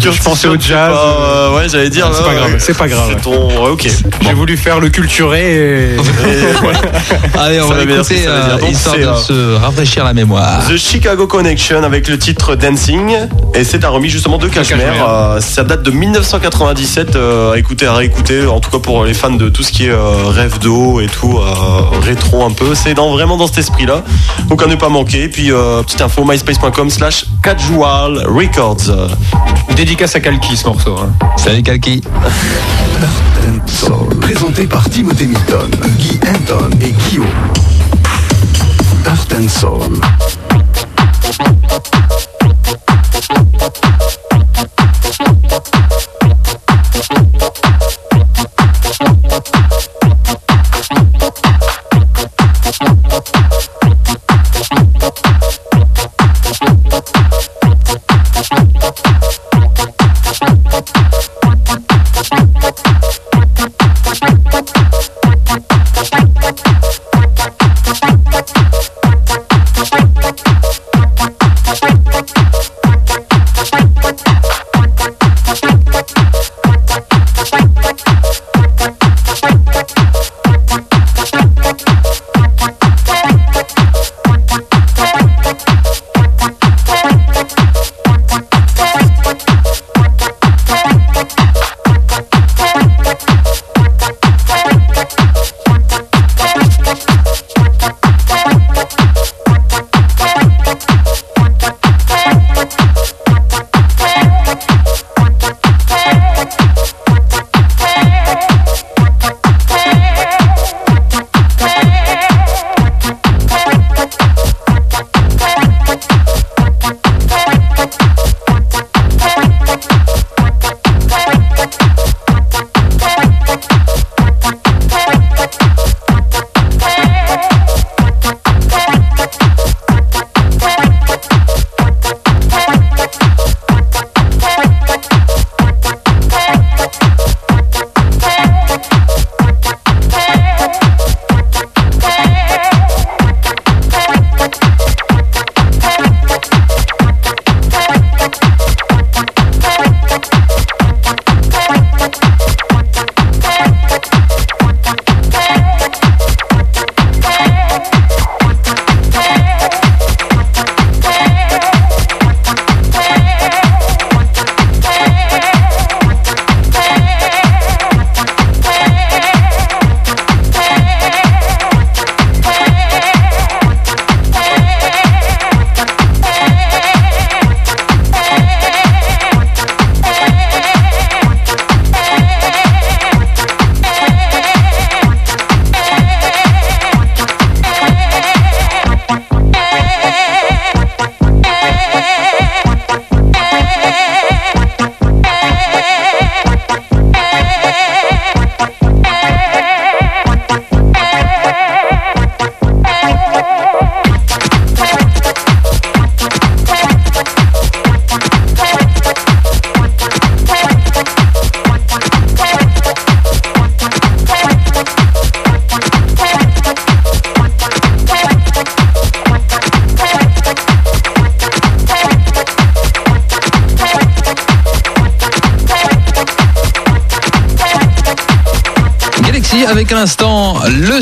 Curtis pensais au Jones, c'est jazz, pas, euh, ouais, j'allais dire. c'est pas grave, c'est pas grave. C'est ton. ouais, ok. J'ai voulu faire le culturé et Allez, on Ça va écouter euh, histoire de euh, se rafraîchir la mémoire. The Chicago Connection avec le titre Dancing et c'est un remix justement de Cashmere. Cashmere. Euh, ça date de 1997. euh, à écouter, à réécouter. En tout cas pour les fans de tout ce qui est euh, rêve d'eau et tout euh, rétro un peu. C'est dans, vraiment dans cet esprit-là. Donc à ne pas manquer. Puis euh, petite info myspace.com/slash casual records. dédicace à Kalki ce morceau. hein. Salut Kalki. Présenté par Timothée Milton, Guy Anton et Guillaume. Art and Soul.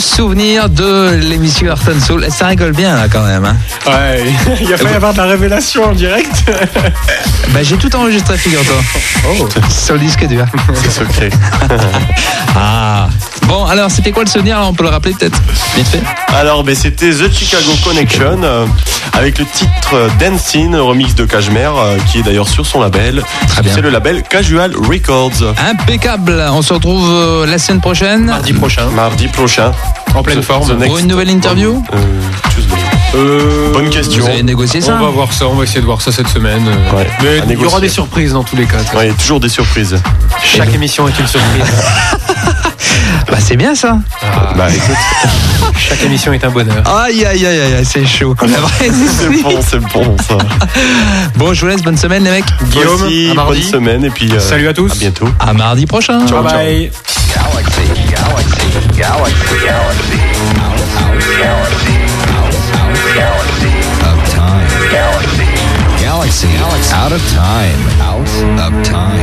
Souvenir de l'émission Art and Soul. Et ça rigole bien là quand même. hein. Ouais, il a fallu avoir de la révélation en direct. Bah, j'ai tout enregistré, figure-toi. Oh. Sur le disque dur. C'est secret. Ah. Bon, alors c'était quoi le souvenir? Là On peut le rappeler peut-être Vite fait. Alors, ben, c'était The Chicago Connection euh, avec le titre euh, Dancing, remix de Cashmere, euh, qui est d'ailleurs sur son label. Très bien. C'est le label Casual Records. Impeccable. On se retrouve euh, la semaine prochaine. Mardi prochain, Mardi prochain. En pleine The- forme. the next- Pour une nouvelle interview Euh. Euh, Bonne question. Vous avez négocié ça On va voir ça, on va essayer de voir ça cette semaine. Ouais, Mais il y aura des surprises dans tous les cas. Ouais, il y a toujours des surprises. Chaque émission est une surprise. Bah c'est bien ça. Ah, Bah écoute, chaque émission est un bonheur. Aïe aïe aïe aïe, aïe, c'est chaud. C'est bon, c'est bon ça. Bon, je vous laisse. Bonne semaine les mecs. Guillaume, aussi, à mardi. bonne semaine et puis euh, Salut à tous. À bientôt. À mardi prochain. Bye bye. galaxy, galaxy, galaxy, galaxy of time, galaxy, galaxy, out of time, out of time.